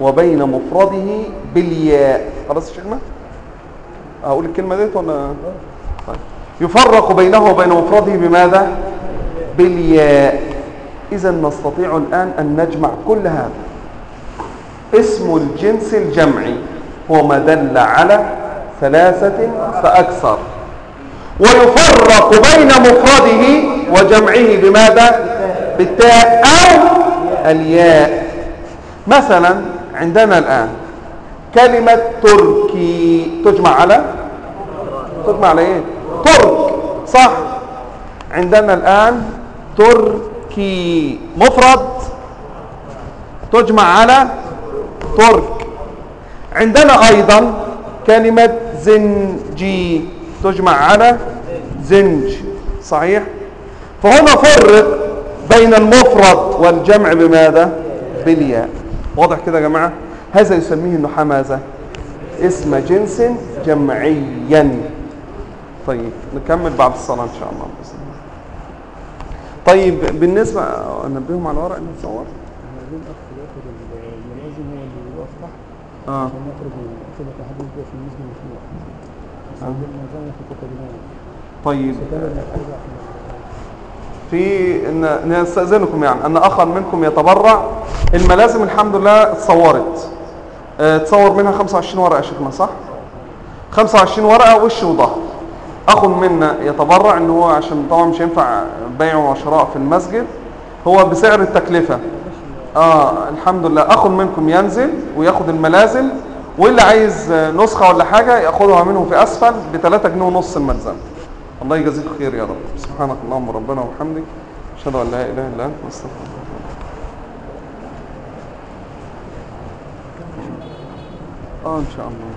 وبين مفرده بالياء. خلاص يا شيخنا هقول الكلمة ديت ولا. يفرق بينه وبين مفرده بماذا؟ بالياء. إذا نستطيع الآن أن نجمع كل هذا. اسم الجنس الجمعي هو ما دل على ثلاثة فأكثر. ويفرق بين مفرده وجمعه بماذا؟ بالتاء أو الياء. مثلا عندنا الآن. كلمة تركي تجمع على؟ تجمع على إيه؟ ترك. صح. عندنا الآن تركي مفرد تجمع على ترك. عندنا أيضا كلمة زنجي تجمع على زنج. صحيح؟ فهنا فرق بين المفرد والجمع بماذا؟ بالياء. واضح كده يا جماعة؟ هذا يسميه النحاة ماذا اسم جنس جمعيا. طيب نكمل بعد الصلاة إن شاء الله. طيب بالنسبة أنبههم على الورق اللي متصور هو اللي تحت آه آه. طيب. في ان نستاذنكم يعني. أن أخا منكم يتبرع. الملازم الحمد لله اتصورت. آه، اتصور منها 25 ورقة يا شيخنا صح؟ 25 ورقة وش وظهر أخ منا يتبرع إن هو عشان طبعا مش هينفع بيع وشراء في المسجد. هو بسعر التكلفة. آه الحمد لله. أخ منكم ينزل وياخد الملازم واللي عايز نسخة ولا حاجة ياخدها منه في أسفل ب 3 جنيه ونص الملزمه الله يجازيك خير يا رب. سبحانك اللهم ربنا وبحمدك. أشهد أن لا إله إلا أنت نستغفرك آه إن شاء الله.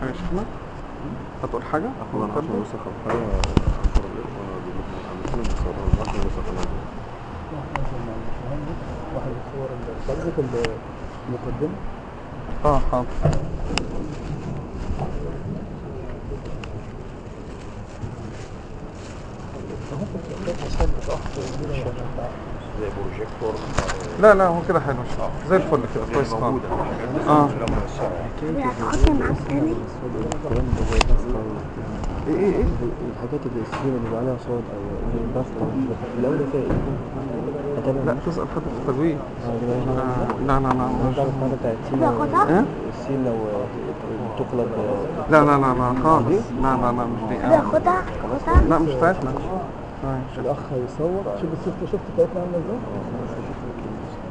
حاجة يا شيخنا هتقول حاجة؟ اخد أنا 10 نسخ أو حاجة 10 وأنا أجيب لكم واحد يصور الصدقة المقدمة؟ آه حاضر. زي بروجيكتور. لا لا هو كده حلو. زي الفل كده كويس خالص. آه. إيه إيه إيه؟ الحاجات اللي السكرين اللي عليها صوت أو الباستا الأول فيها إيه؟ لا تسأل حد في التجويد آه هنا. آه، لا لا لا مش عارف الحاجة بتاعت سينا إيه؟ السين لو تقلب. لا لا لا لا خالص. لا لا لا مش دي. آه. لا مش بتاعتنا. آه،. الأخ يصور. شوف شفت شفت بتاعتنا عامله إزاي؟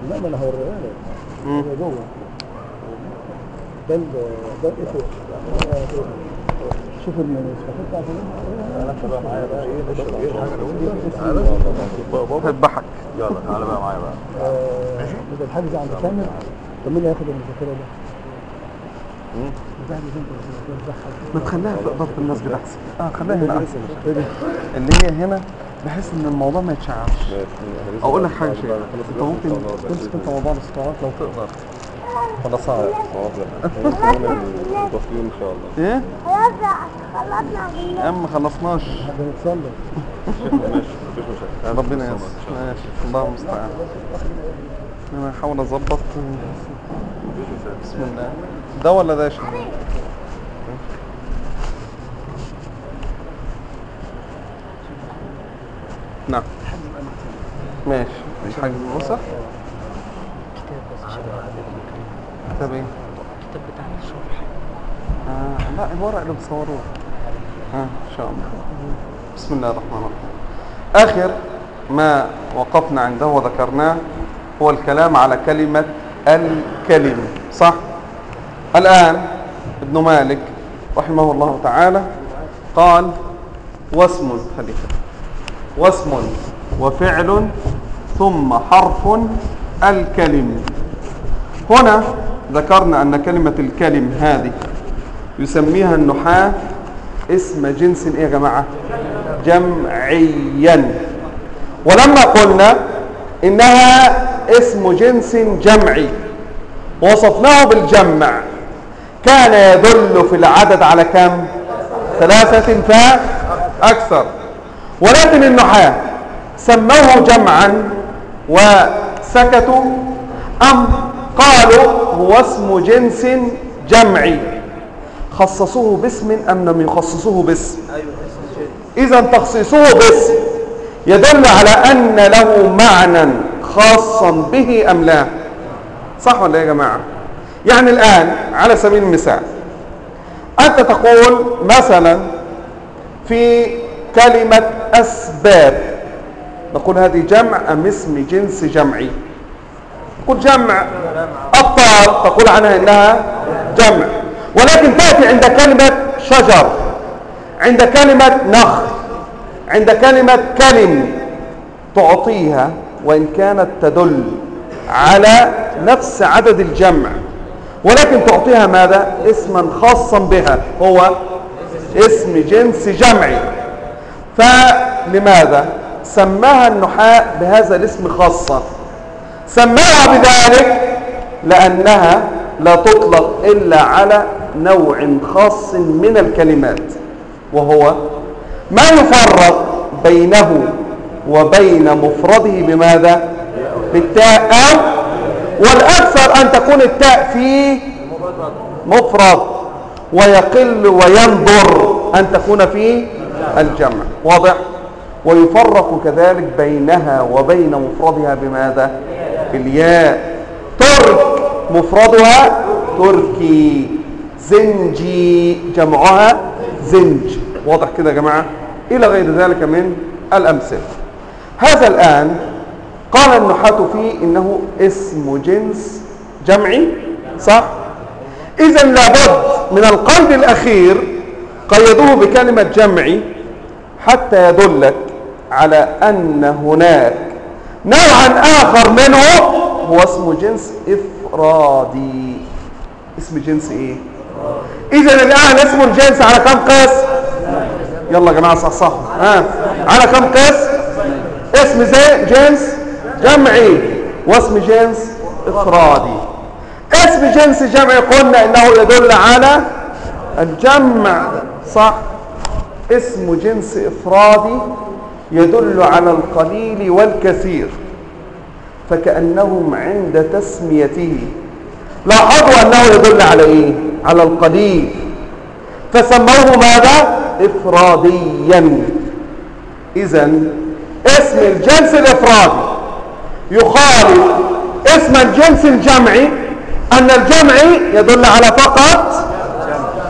لا ما أنا هوريها لك. هي جوه. ده ده الايفو شوف الصفحات بتاعت أنا بقى معايا بقى إيه نشرب إيه حاجة هيذبحك يلا تعالى بقى معايا بقى. يبقى الحجز عند كامل طب مين هياخد المذاكرة ده؟ انت ما تخليها في إدارة المسجد أحسن. آه خليها هنا. أحسن اللي هي هنا بحيث إن الموضوع ما يتشعبش. أقول لك حاجة شيء أنت ممكن تمسك أنت موضوع الاستطاعات لو تقدر. ولا صعب. ان شاء الله إيه؟ هيرجع خلصنا يا عم ما خلصناش. بنتصلى ماشي مفيش مشاكل ربنا يستر ماشي الله المستعان. أنا هحاول أظبط. بسم الله. ده ولا ده يا شيخ؟ نعم. ماشي. مش حاجة بص كتاب إيه؟ الكتاب بتاع الشرح. آه لا الورق اللي بتصوروه. ها إن شاء الله. بسم الله الرحمن الرحيم. آخر ما وقفنا عنده وذكرناه هو الكلام على كلمة الكلمة صح؟ الآن ابن مالك رحمه الله تعالى قال واسم خليفة واسم وفعل ثم حرف الكلم. هنا ذكرنا أن كلمة الكلم هذه يسميها النحاة اسم جنس إيه يا جماعة؟ جمعيا. ولما قلنا إنها اسم جنس جمعي. وصفناه بالجمع. كان يدل في العدد على كم؟ ثلاثة فأكثر ولكن النحاة سموه جمعا وسكتوا أم قالوا هو اسم جنس جمعي. خصصوه باسم أم لم يخصصوه باسم؟ إذا تخصيصه باسم. يدل على أن له معنى. خاصا به أم لا؟ صح ولا يا جماعة؟ يعني الآن على سبيل المثال أنت تقول مثلا في كلمة أسباب نقول هذه جمع أم اسم جنس جمعي؟ تقول جمع. أبطال تقول عنها إنها جمع. ولكن تأتي عند كلمة شجر عند كلمة نخل عند كلمة كلم تعطيها وإن كانت تدل على نفس عدد الجمع. ولكن تعطيها ماذا؟ اسما خاصا بها. هو اسم جنس جمعي فلماذا؟ سماها النحاة بهذا الاسم خاصة سماها بذلك لأنها لا تطلق إلا على نوع خاص من الكلمات وهو ما يفرق بينه وبين مفرده بماذا؟ بالتاء أو والأكثر أن تكون التاء في مفرد. ويقل وينظر أن تكون في الجمع. واضح؟ ويفرق كذلك بينها وبين مفردها بماذا؟ بالياء. ترك مفردها تركي. زنجي جمعها زنج. واضح كده يا جماعة؟ إلى غير ذلك من الأمثلة. هذا الآن قال النحاة فيه إنه اسم جنس جمعي صح؟ إذا لابد من القيد الأخير قيدوه بكلمة جمعي حتى يدلك على أن هناك نوعا آخر منه هو اسم جنس إفرادي. اسم جنس إيه؟ إذا الآن اسم الجنس على كم قسم يلا يا جماعة صح صح. على كم قسم اسم جنس جمعي. واسم جنس إفرادي. اسم جنس جمعي قلنا إنه يدل على الجمع صح؟ اسم جنس إفرادي يدل على القليل والكثير فكأنهم عند تسميته. لاحظوا أنه يدل على إيه؟ على القليل. فسموه ماذا؟ إفراديا. إذا اسم الجنس الإفرادي. يخالف اسم الجنس الجمعي أن الجمعي يدل على فقط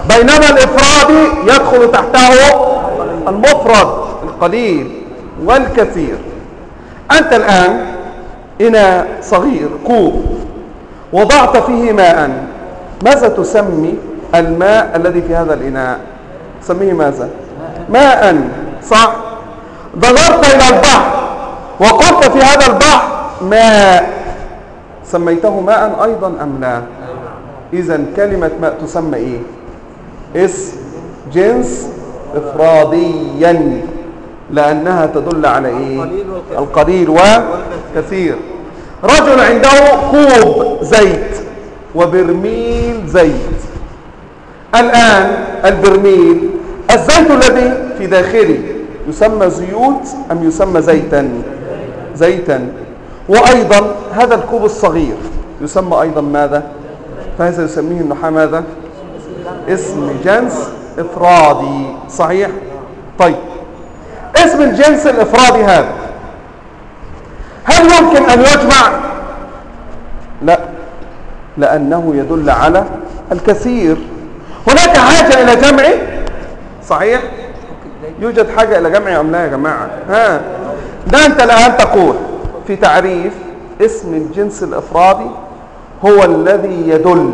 بينما الإفرادي يدخل تحته المفرد القليل والكثير. أنت الآن إناء صغير كوب وضعت فيه ماء. ماذا تسمي الماء الذي في هذا الإناء؟ تسميه ماذا؟ ماء صح؟ ضغرت إلى البحر. وقلت في هذا البحر ماء سميته ماء أيضا أم لا؟ إذا كلمة ماء تسمى إيه؟ اسم جنس إفراديا لأنها تدل على إيه؟ القليل وكثير رجل عنده كوب زيت وبرميل زيت. الآن البرميل الزيت الذي في داخله يسمى زيوت أم يسمى زيتا؟ زيتا. وأيضا هذا الكوب الصغير يسمى أيضا ماذا؟ فهذا يسميه النحاة ماذا؟ اسم جنس إفرادي. صحيح؟ طيب. اسم الجنس الإفرادي هذا هل يمكن أن يجمع؟ لا لأنه يدل على الكثير. هناك حاجة إلى جمعه صحيح؟ يوجد حاجة إلى جمعه أم لا يا جماعة. ها. ده أنت الآن تقول في تعريف اسم الجنس الإفرادي هو الذي يدل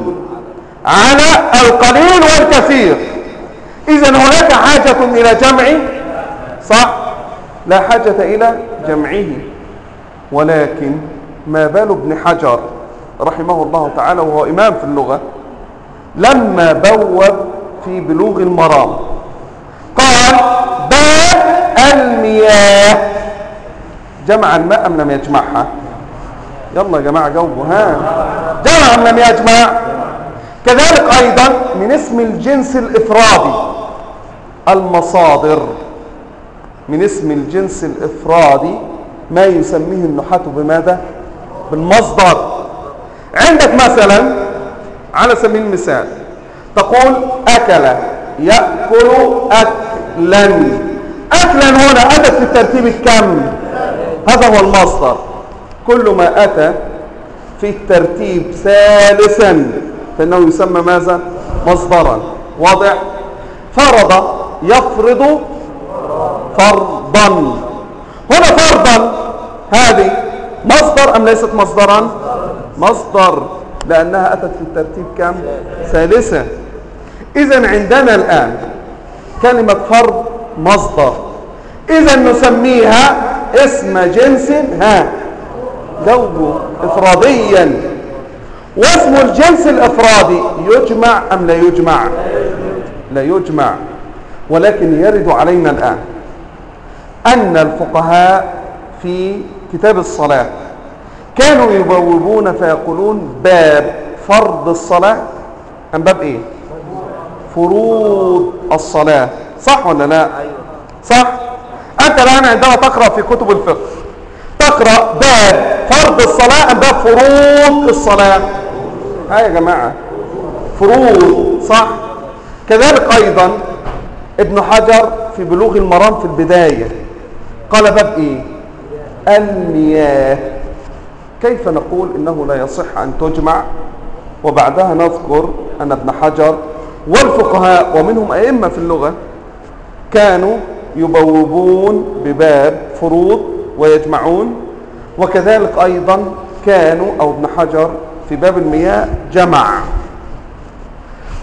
على القليل والكثير. إذا هناك حاجة إلى جمعه صح؟ لا حاجة إلى جمعه. ولكن ما بال ابن حجر رحمه الله تعالى وهو إمام في اللغة لما بوب في بلوغ المرام قال باب المياه. جمع الماء أم لم يجمعها؟ يلا يا جماعة جاوبوا ها. جمع أم لم يجمع؟ كذلك أيضا من اسم الجنس الإفرادي المصادر. من اسم الجنس الإفرادي ما يسميه النحاة بماذا؟ بالمصدر. عندك مثلا على سبيل المثال تقول أكل يأكل أكلا أكلا هنا أتت في الترتيب الكم. هذا هو المصدر. كل ما أتى في الترتيب ثالثا فإنه يسمى ماذا؟ مصدرا. واضح؟ فرض يفرض فرضا. هنا فرضا. هذه مصدر أم ليست مصدرا؟ مصدر. لأنها أتت في الترتيب كم؟ ثالثة. إذا عندنا الآن كلمة فرض مصدر. إذا نسميها اسم جنس ها جوب إفراديا. واسم الجنس الإفرادي يجمع أم لا يجمع؟ لا يجمع. ولكن يرد علينا الآن أن الفقهاء في كتاب الصلاة كانوا يبوبون فيقولون باب فرض الصلاة. أم باب إيه؟ فروض الصلاة. صح ولا لا؟ صح. أنت الآن عندما تقرأ في كتب الفقه تقرأ باب فرض الصلاة أم باب فروض الصلاة؟ ها يا جماعة. فروض صح. كذلك أيضا ابن حجر في بلوغ المرام في البداية قال باب إيه؟ المياه كيف نقول إنه لا يصح أن تجمع؟ وبعدها نذكر أن ابن حجر والفقهاء ومنهم أئمة في اللغة كانوا يبوبون بباب فروض ويجمعون وكذلك أيضا كانوا أو ابن حجر في باب المياه جمع.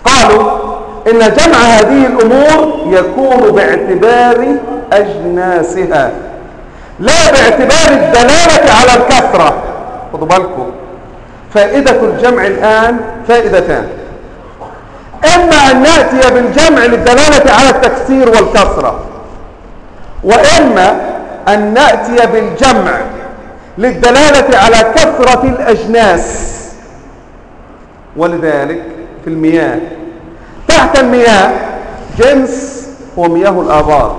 قالوا إن جمع هذه الأمور يكون باعتبار أجناسها لا باعتبار الدلالة على الكثرة. خدوا بالكم فائدة الجمع الآن فائدتان. إما أن نأتي بالجمع للدلالة على التكسير والكثرة وإما أن نأتي بالجمع للدلالة على كثرة الأجناس. ولذلك في المياه تحت المياه جنس هو مياه الآبار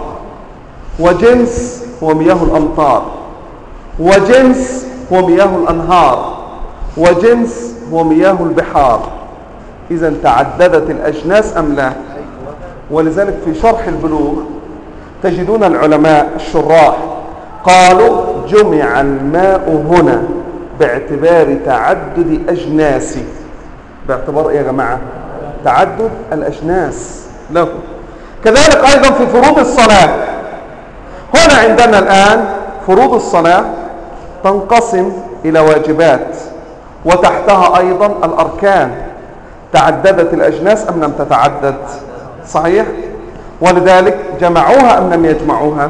وجنس هو مياه الأمطار وجنس هو مياه الأنهار وجنس هو مياه البحار. إذا تعددت الأجناس أم لا؟ ولذلك في شرح البلوغ تجدون العلماء الشراح قالوا جمع الماء هنا باعتبار تعدد أجناسه باعتبار إيه يا جماعة؟ تعدد الأجناس. له كذلك أيضا في فروض الصلاة. هنا عندنا الآن فروض الصلاة تنقسم إلى واجبات وتحتها أيضا الأركان. تعددت الأجناس أم لم تتعدد؟ صحيح؟ ولذلك جمعوها أم لم يجمعوها؟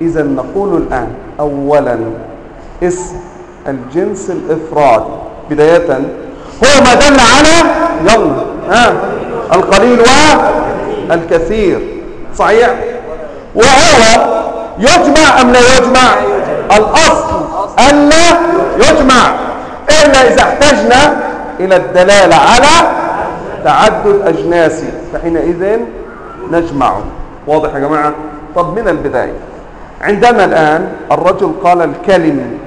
إذا نقول الآن أولا اسم الجنس الإفرادي بداية هو ما دل على يلا ها القليل والكثير. صحيح؟ وهو يجمع أم لا يجمع؟ الأصل ألا يجمع. إلا إذا احتجنا إلى الدلالة على تعدد أجناسي فحينئذ نجمعه واضح يا جماعة؟ طب من البداية. عندنا الآن الرجل قال الكلم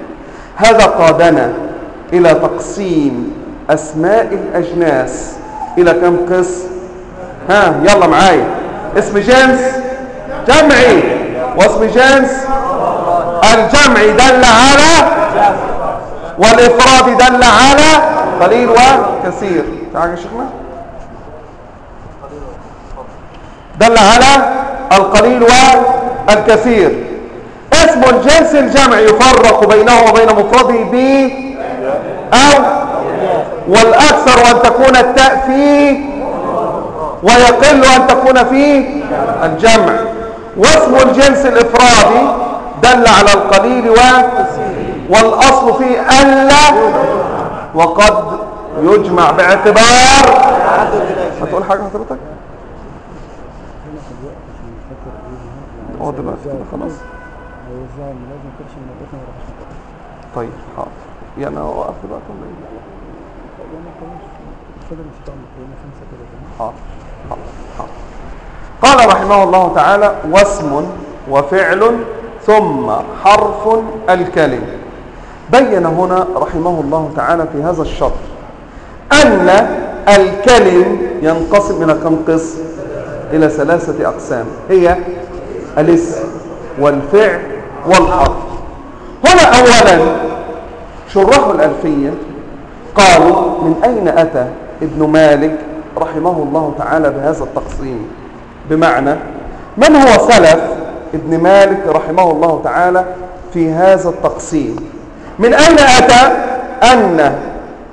هذا قادنا إلى تقسيم أسماء الأجناس إلى كم قسم ها يلا معايا. اسم جنس جمعي واسم جنس الجمعي دل على والإفراد دل على قليل وكثير. تعال يا شيخنا. دل على القليل والكثير. اسم الجنس الجمع يفرق بينه وبين مفرده ب أو والأكثر أن تكون التاء فيه ويقل أن تكون فيه الجمع. واسم الجنس الإفرادي دل على القليل و والأصل فيه ألا وقد يجمع باعتبار هتقول حاجة حضرتك آه دلوقتي كده خلاص. طيب حاضر. يعني هو وقف دلوقتي ولا إيه؟ حاضر حاضر حاضر. قال رحمه الله تعالى واسم وفعل ثم حرف الكلم. بين هنا رحمه الله تعالى في هذا الشرط أن الكلم ينقسم إلى كم قسم؟ إلى ثلاثة أقسام هي الاسم والفعل والحرف. هنا أولا شرحوا الألفية قالوا من أين أتى ابن مالك رحمه الله تعالى بهذا التقسيم؟ بمعنى من هو سلف ابن مالك رحمه الله تعالى في هذا التقسيم؟ من أين أتى؟ أن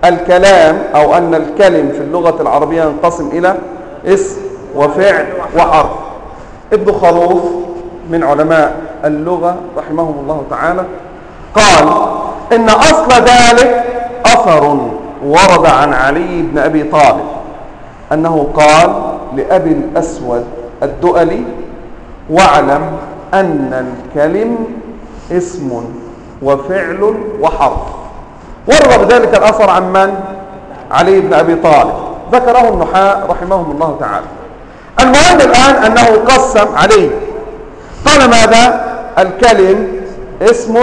الكلام أو أن الكلم في اللغة العربية ينقسم إلى اسم وفعل وحرف. ابن خروف من علماء اللغة رحمهم الله تعالى قال إن أصل ذلك أثر ورد عن علي بن أبي طالب أنه قال لأبي الأسود الدؤلي واعلم أن الكلم اسم وفعل وحرف. ورد بذلك الأثر عن من؟ علي بن أبي طالب. ذكره النحاة رحمهم الله تعالى. المهم الآن أنه قسم عليه. قال ماذا؟ الكلم اسم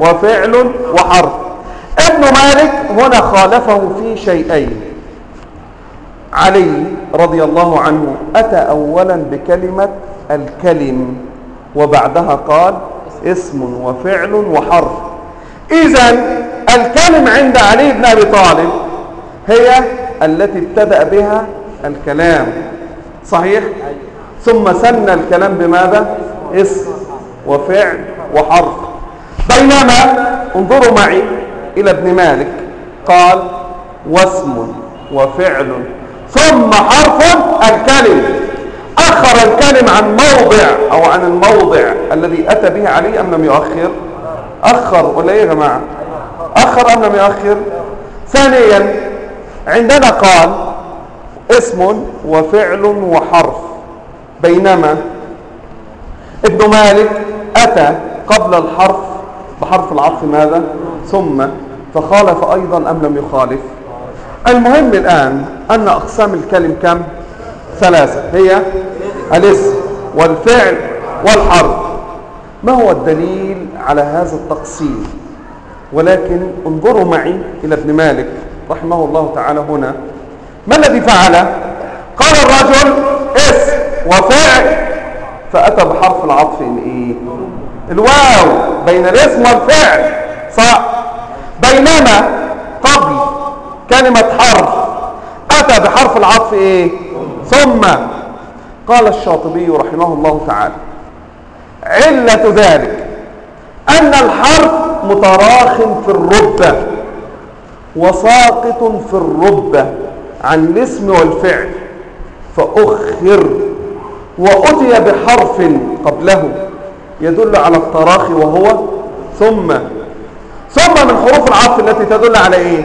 وفعل وحرف. ابن مالك هنا خالفه في شيئين. علي رضي الله عنه أتى أولا بكلمة الكلم وبعدها قال اسم وفعل وحرف. إذا الكلم عند علي بن أبي طالب هي التي ابتدأ بها الكلام. صحيح؟ ثم سن الكلام بماذا؟ اسم وفعل وحرف. بينما انظروا معي إلى ابن مالك قال واسم وفعل ثم حرف الكلم. أخر الكلم عن موضع أو عن الموضع الذي أتى به علي أم لم يؤخر؟ أخر ولا إيه يا جماعة؟ أخر أم لم يؤخر؟ ثانيا عندنا قال اسم وفعل وحرف بينما ابن مالك أتى قبل الحرف بحرف العطف ماذا؟ ثم فخالف أيضا أم لم يخالف. المهم الآن أن أقسام الكلم كم؟ ثلاثة هي الاسم والفعل والحرف. ما هو الدليل على هذا التقسيم؟ ولكن انظروا معي إلى ابن مالك رحمه الله تعالى هنا. ما الذي فعل؟ قال الرجل اسم وفعل فأتى بحرف العطف الإيه الواو. بين الاسم والفعل. صح. بينما قبل كلمة حرف أتى بحرف العطف إيه؟ ثم قال الشاطبي رحمه الله تعالى علة ذلك أن الحرف متراخ في الربة وساقط في الربة عن الاسم والفعل فأخر وأتي بحرف قبله يدل على التراخي وهو ثم ثم من حروف العطف التي تدل على إيه؟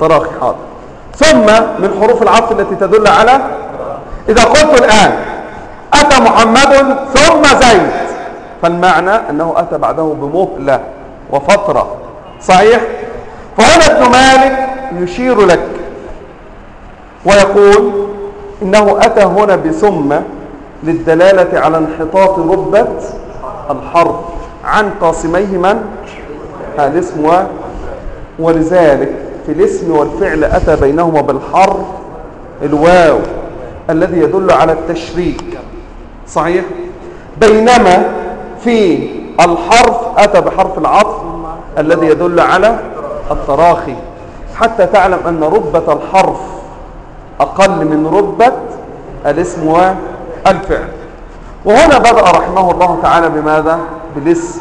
تراخي حاضر. ثم من حروف العطف التي تدل على إذا قلت الآن أتى محمد ثم زيد. فالمعنى أنه أتى بعده بمهلة وفتره صحيح؟ فهنا ابن مالك يشير لك ويقول إنه أتى هنا بثم للدلالة على انحطاط ربه الحرف عن قاسميه من؟ الاسم ولذلك في الاسم والفعل أتى بينهما بالحرف الواو. الذي يدل على التشريك. صحيح؟ بينما في الحرف أتى بحرف العطف الذي يدل على التراخي. حتى تعلم أن ربة الحرف أقل من ربة الاسم والفعل. وهنا بدأ رحمه الله تعالى بماذا؟ بالاسم.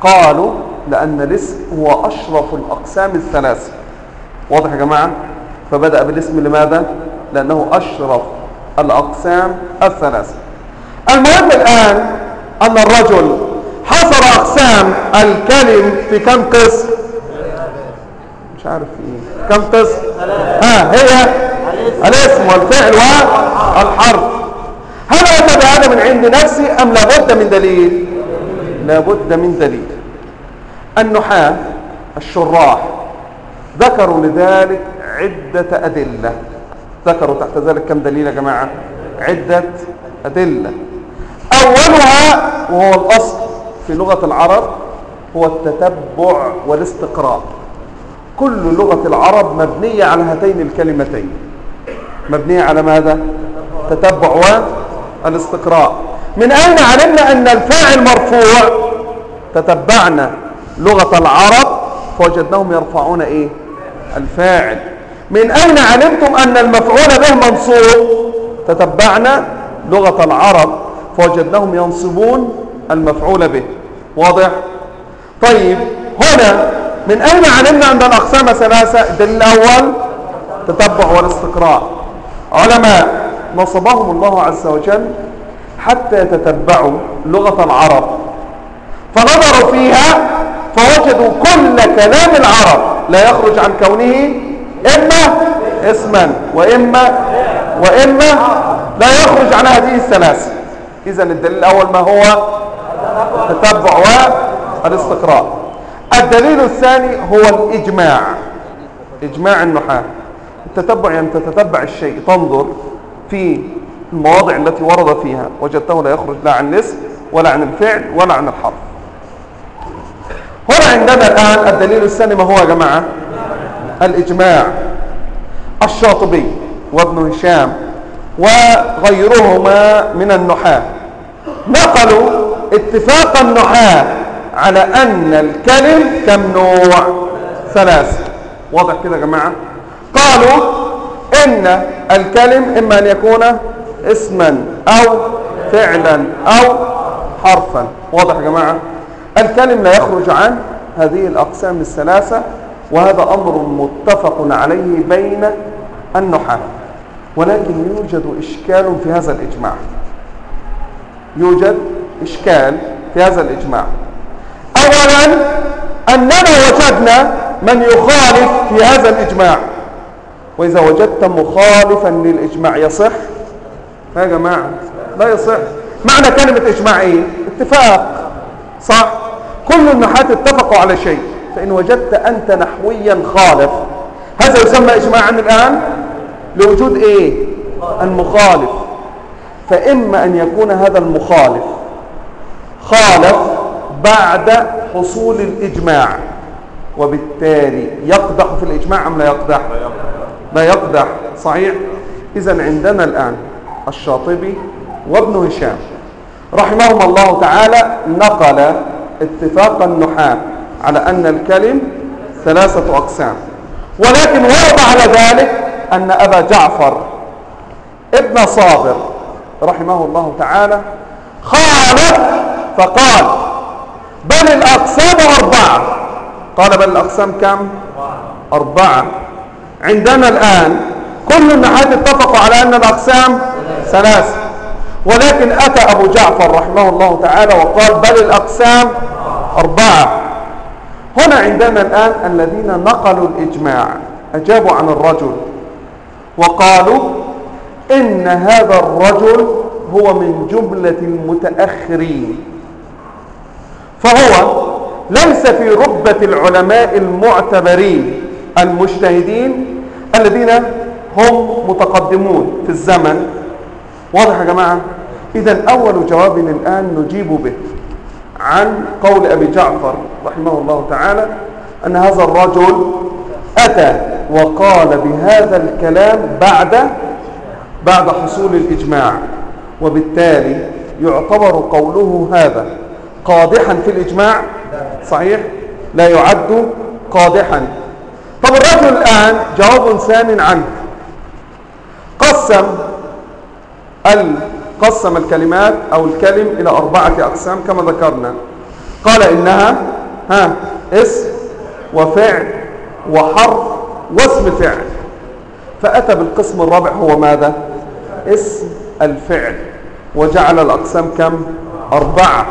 قالوا لأن الاسم هو أشرف الأقسام الثلاثة. واضح يا جماعة؟ فبدأ بالاسم لماذا؟ لأنه أشرف الأقسام الثلاثة. المهم الآن أن الرجل حصر أقسام الكلم في كم قسم مش عارف إيه كم قسم ها هي الاسم والفعل والحرف. هل أتى بهذا من عند نفسي أم لابد من دليل؟ لابد من دليل. النحاة الشراح ذكروا لذلك عدة أدلة. ذكروا تحت ذلك كم دليل يا جماعة؟ عدة أدلة. أولها وهو الأصل في لغة العرب هو التتبع والاستقراء كل لغة العرب مبنية على هاتين الكلمتين. مبنية على ماذا تتبع والاستقراء من أين علمنا أن الفاعل مرفوع؟ تتبعنا. لغة العرب فوجدناهم يرفعون إيه؟ الفاعل. من أين علمتم أن المفعول به منصوب؟ تتبعنا لغة العرب فوجدناهم ينصبون المفعول به. واضح؟ طيب هنا من أين علمنا أن الأقسام ثلاثة؟ الدليل الأول تتبع والاستقراء علماء نصبهم الله عز وجل حتى يتتبعوا لغة العرب. فنظروا فيها فوجدوا كل كلام العرب لا يخرج عن كونه إما اسما وإما وإما لا يخرج عن هذه الثلاثة إذا الدليل الأول ما هو؟ التتبع والاستقراء. الدليل الثاني هو الإجماع. إجماع النحاة. التتبع يعني تتتبع الشيء. تنظر في المواضع التي ورد فيها. وجدته لا يخرج لا عن الاسم ولا عن الفعل ولا عن الحرف. هنا عندنا الآن الدليل الثاني ما هو يا جماعة؟ الإجماع الشاطبي وابن هشام وغيرهما من النحاة. نقلوا اتفاق النحاة على أن الكلم كم نوع ثلاثة. واضح كده يا جماعة؟ قالوا إن الكلم إما أن يكون اسما أو فعلا أو حرفا. واضح يا جماعة؟ الكلم لا يخرج عن هذه الأقسام الثلاثة وهذا أمر متفق عليه بين النحاة. ولكن يوجد إشكال في هذا الإجماع. يوجد إشكال في هذا الإجماع. أولا أننا وجدنا من يخالف في هذا الإجماع. وإذا وجدت مخالفا للإجماع يصح؟ يا جماعة لا يصح. معنى كلمة إجماع إيه اتفاق صح؟ كل النحاة اتفقوا على شيء. فإن وجدت أنت نحويا خالف. هذا يسمى إجماعا الآن لوجود إيه؟ المخالف. فإما أن يكون هذا المخالف خالف بعد حصول الإجماع وبالتالي يقدح في الإجماع أم لا يقدح. لا يقدح. صحيح؟ إذا عندنا الآن الشاطبي وابن هشام رحمهما الله تعالى نقل اتفاق النحاة. على أن الكلم ثلاثة أقسام. ولكن ورد على ذلك أن أبا جعفر ابن صابر رحمه الله تعالى خالف فقال بل الأقسام أربعة. قال بل الأقسام كم؟ أربعة. عندنا الآن كل النحاة اتفقوا على أن الأقسام ثلاثة. ولكن أتى أبو جعفر رحمه الله تعالى وقال بل الأقسام أربعة. هنا عندنا الآن الذين نقلوا الإجماع. أجابوا عن الرجل. وقالوا إن هذا الرجل هو من جملة المتأخرين. فهو ليس في رتبة العلماء المعتبرين المجتهدين الذين هم متقدمون في الزمن. واضح يا جماعة؟ إذا أول جواب الآن نجيب به. عن قول أبي جعفر رحمه الله تعالى أن هذا الرجل أتى وقال بهذا الكلام بعد بعد حصول الإجماع وبالتالي يعتبر قوله هذا قادحا في الإجماع صحيح؟ لا يعد قادحا. طب الرجل الآن جواب ثان عنه. قسم قسم الكلمات أو الكلم إلى أربعة أقسام كما ذكرنا. قال إنها ها اسم وفعل وحرف واسم فعل. فأتى بالقسم الرابع هو ماذا؟ اسم الفعل. وجعل الأقسام كم؟ أربعة.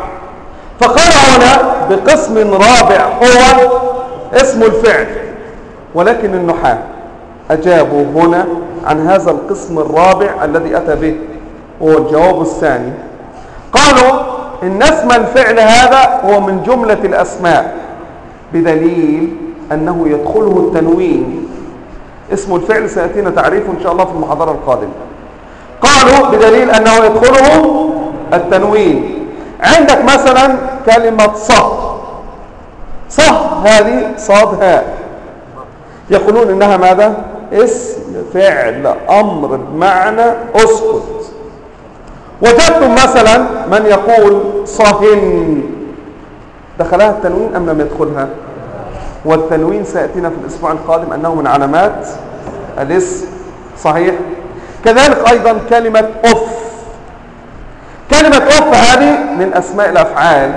فقال هنا بقسم رابع هو اسم الفعل. ولكن النحاة أجابوا هنا عن هذا القسم الرابع الذي أتى به. هو الجواب الثاني. قالوا إن اسم الفعل هذا هو من جملة الأسماء بدليل أنه يدخله التنوين. اسم الفعل سيأتينا تعريفه إن شاء الله في المحاضرة القادمة. قالوا بدليل أنه يدخله التنوين. عندك مثلا كلمة صه صه هذه صاد هاء. يقولون إنها ماذا؟ اسم فعل أمر بمعنى أسكت. وجدتم مثلا من يقول صهن. دخلها التنوين أم لم يدخلها؟ والتنوين سيأتينا في الأسبوع القادم أنه من علامات الاسم صحيح. كذلك أيضا كلمة أف. كلمة أف هذه من أسماء الأفعال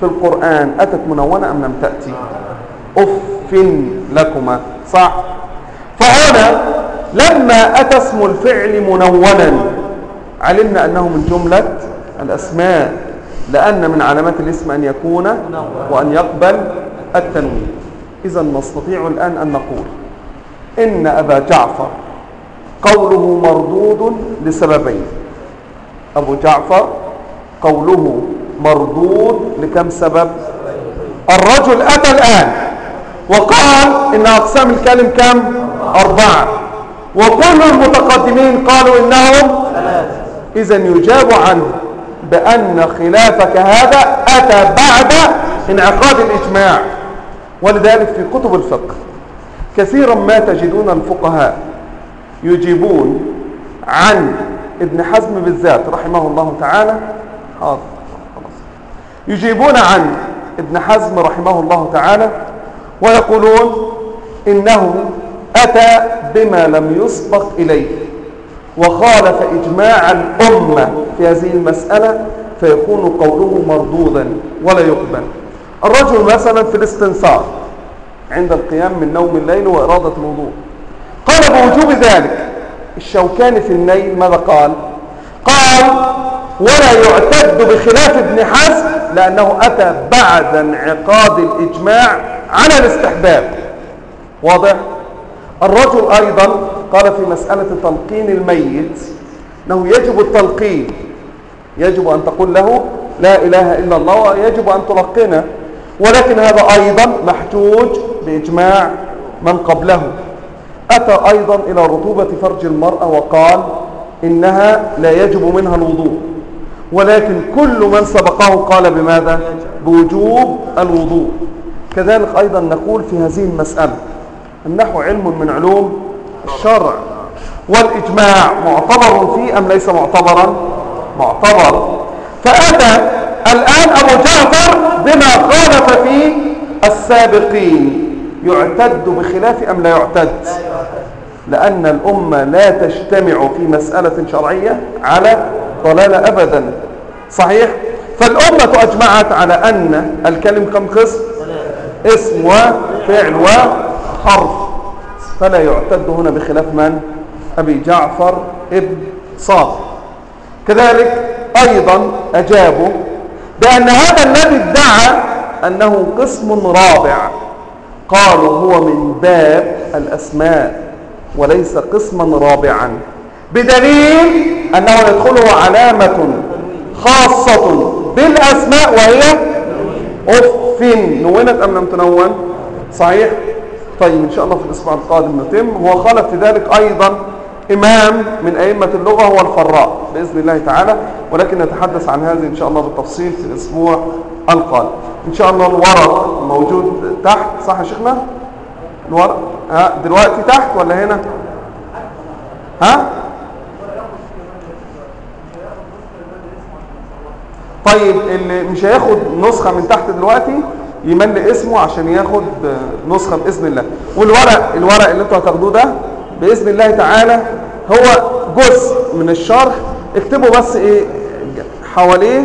في القرآن. أتت منونة أم لم تأتي؟ أف لكما. صح. فهنا لما أتى اسم الفعل منونا علمنا أنه من جملة الأسماء لأن من علامات الاسم أن يكون وأن يقبل التنوين. إذا نستطيع الآن أن نقول إن أبا جعفر قوله مردود لسببين. أبو جعفر قوله مردود لكم سبب؟ الرجل أتى الآن وقال إن أقسام الكلم كم؟ أربعة. وكل المتقدمين قالوا إنهم إذا يجاب عنه بأن خلافك هذا أتى بعد انعقاد الإجماع. ولذلك في كتب الفقه كثيرا ما تجدون الفقهاء يجيبون عن ابن حزم بالذات رحمه الله تعالى. حاضر يجيبون عن ابن حزم رحمه الله تعالى ويقولون إنه أتى بما لم يسبق إليه. وخالف إجماع الأمة في هذه المسألة فيكون قوله مردودا ولا يقبل. الرجل مثلا في الاستنصار عند القيام من نوم الليل وإرادة الوضوء. قال بوجوب ذلك الشوكاني في النيل ماذا قال؟ قال ولا يعتد بخلاف ابن حزم لأنه أتى بعد انعقاد الإجماع على الاستحباب. واضح؟ الرجل أيضا قال في مسألة تلقين الميت أنه يجب التلقين. يجب أن تقول له لا إله إلا الله ويجب أن تلقنه. ولكن هذا أيضا محجوج بإجماع من قبله. أتى أيضا إلى رطوبة فرج المرأة وقال إنها لا يجب منها الوضوء. ولكن كل من سبقه قال بماذا؟ بوجوب الوضوء. كذلك أيضا نقول في هذه المسألة النحو علم من علوم الشرع والإجماع معتبر فيه أم ليس معتبرا؟ معتبر. فأتى الآن أبو جعفر بما خالف فيه السابقين. يعتد بخلاف أم لا يعتد؟ لأن الأمة لا تجتمع في مسألة شرعية على ضلالة أبدا. صحيح؟ فالأمة أجمعت على أن الكلم كم قسم؟ اسم وفعل وحرف. فلا يعتد هنا بخلاف من؟ أبي جعفر ابن صادق كذلك أيضا أجابوا بأن هذا الذي ادعى أنه قسم رابع. قالوا هو من باب الأسماء وليس قسما رابعا. بدليل أنه يدخله علامة خاصة بالأسماء وهي أف. نونت أم لم تنون؟ صحيح؟ طيب إن شاء الله في الأسبوع القادم نتم. هو خالف في ذلك أيضا إمام من أئمة اللغة هو الفراء بإذن الله تعالى ولكن نتحدث عن هذه إن شاء الله بالتفصيل في الأسبوع القادم. إن شاء الله الورق موجود تحت صح يا شيخنا؟ الورق. ها دلوقتي تحت ولا هنا؟ ها؟ طيب اللي مش هياخد نسخة من تحت دلوقتي؟ يملي اسمه عشان ياخد نسخة بإذن الله. والورق الورق اللي أنتوا هتاخدوه ده بإذن الله تعالى هو جزء من الشرح. اكتبوا بس إيه حواليه.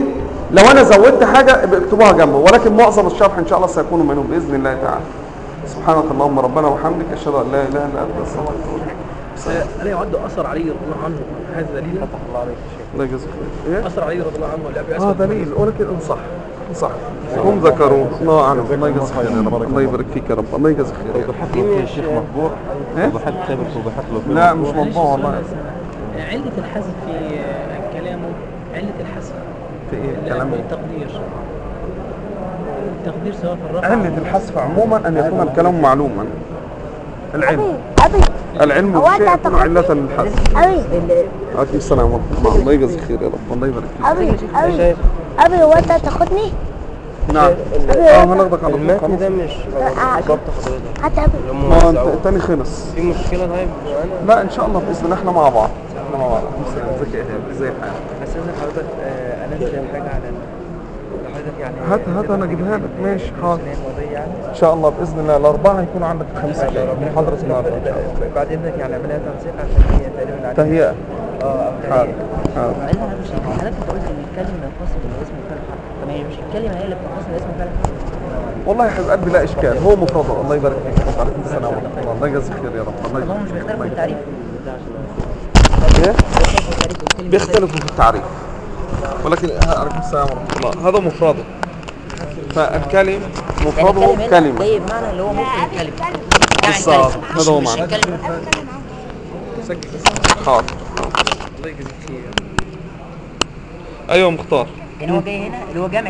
لو أنا زودت حاجة ابقى اكتبوها جنبه. ولكن معظم الشرح إن شاء الله سيكون منه بإذن الله تعالى. سبحانك اللهم ربنا وبحمدك أشهد أن لا إله إلا أنت أستغفرك ألا يعد أثر علي رضي الله عنه هذا دليل. فتح الله عليك الله يجزاك خير. إيه؟ أثر علي رضي الله عنه آه دليل. ولكن ان صح. هم ذكروا الله أعلم. الله يجزاك خير يا رب الله يبارك فيك يا رب. الله يجزاك خير يا رب في الشيخ مطبوع إيه؟ توضيحات سابق توضيحات له لا مش مطبوع والله. علة الحذف في كلامه علة الحذف في إيه؟ كلام التقدير. التقدير سواء في الرفع علة الحذف عموما أن يكون الكلام معلوما. العلم. أبي العلم بالشيء أنت يكون علة للحذف أبي. عليكم السلام ورحمة الله. الله يجزاك خير يا رب. الله يبارك فيك. أبي هو أنت تاخدني؟ نعم. آه هناخدك على طول. خلاص مش هات أبي. ما هو انت التاني خلص. في مشكلة طيب؟ لا إن شاء الله بإذن الله إحنا مع بعض. إحنا مع بعض. ازيك يا ايهاب ازي الحال. بس لازم حضرتك آه، انزل حاجة على ال- حضرتك يعني هات هات أنا أجيبها لك. ماشي حاضر يعني. إن شاء الله بإذن الله الأربعة هيكون عندك خمسة محاضره النهارده ان شاء الله بعد إذنك يعني أعملها تنسيق عشان هي تقريبا تهيئه آه أو حاضر. تهيئة حاضر. الشيء حضرتك أنت قلت إن الكلمة ينقسم الاسم وفعل الحرف طب هي مش الكلمة هي اللي بتنقسم الاسم وفعل الحرف والله يا حبيب قلبي لا إشكال. هو مفرده الله يبارك فيك. وعليكم السلام ورحمه الله الله يجزاك خير يا رب. الله هم مش بيختلفوا في التعريف. إيه؟ بيختلفوا في التعريف. ولكن عليكم السلام ورحمه الله هذا مفرده. فالكلم مفرده كلمة. جاي بمعنى اللي هو ممكن كلمة. بالظبط هذا هو معنى. حاضر الله يجزيك خير. أيوه مختار. يعني هو جاي هنا اللي هو جمع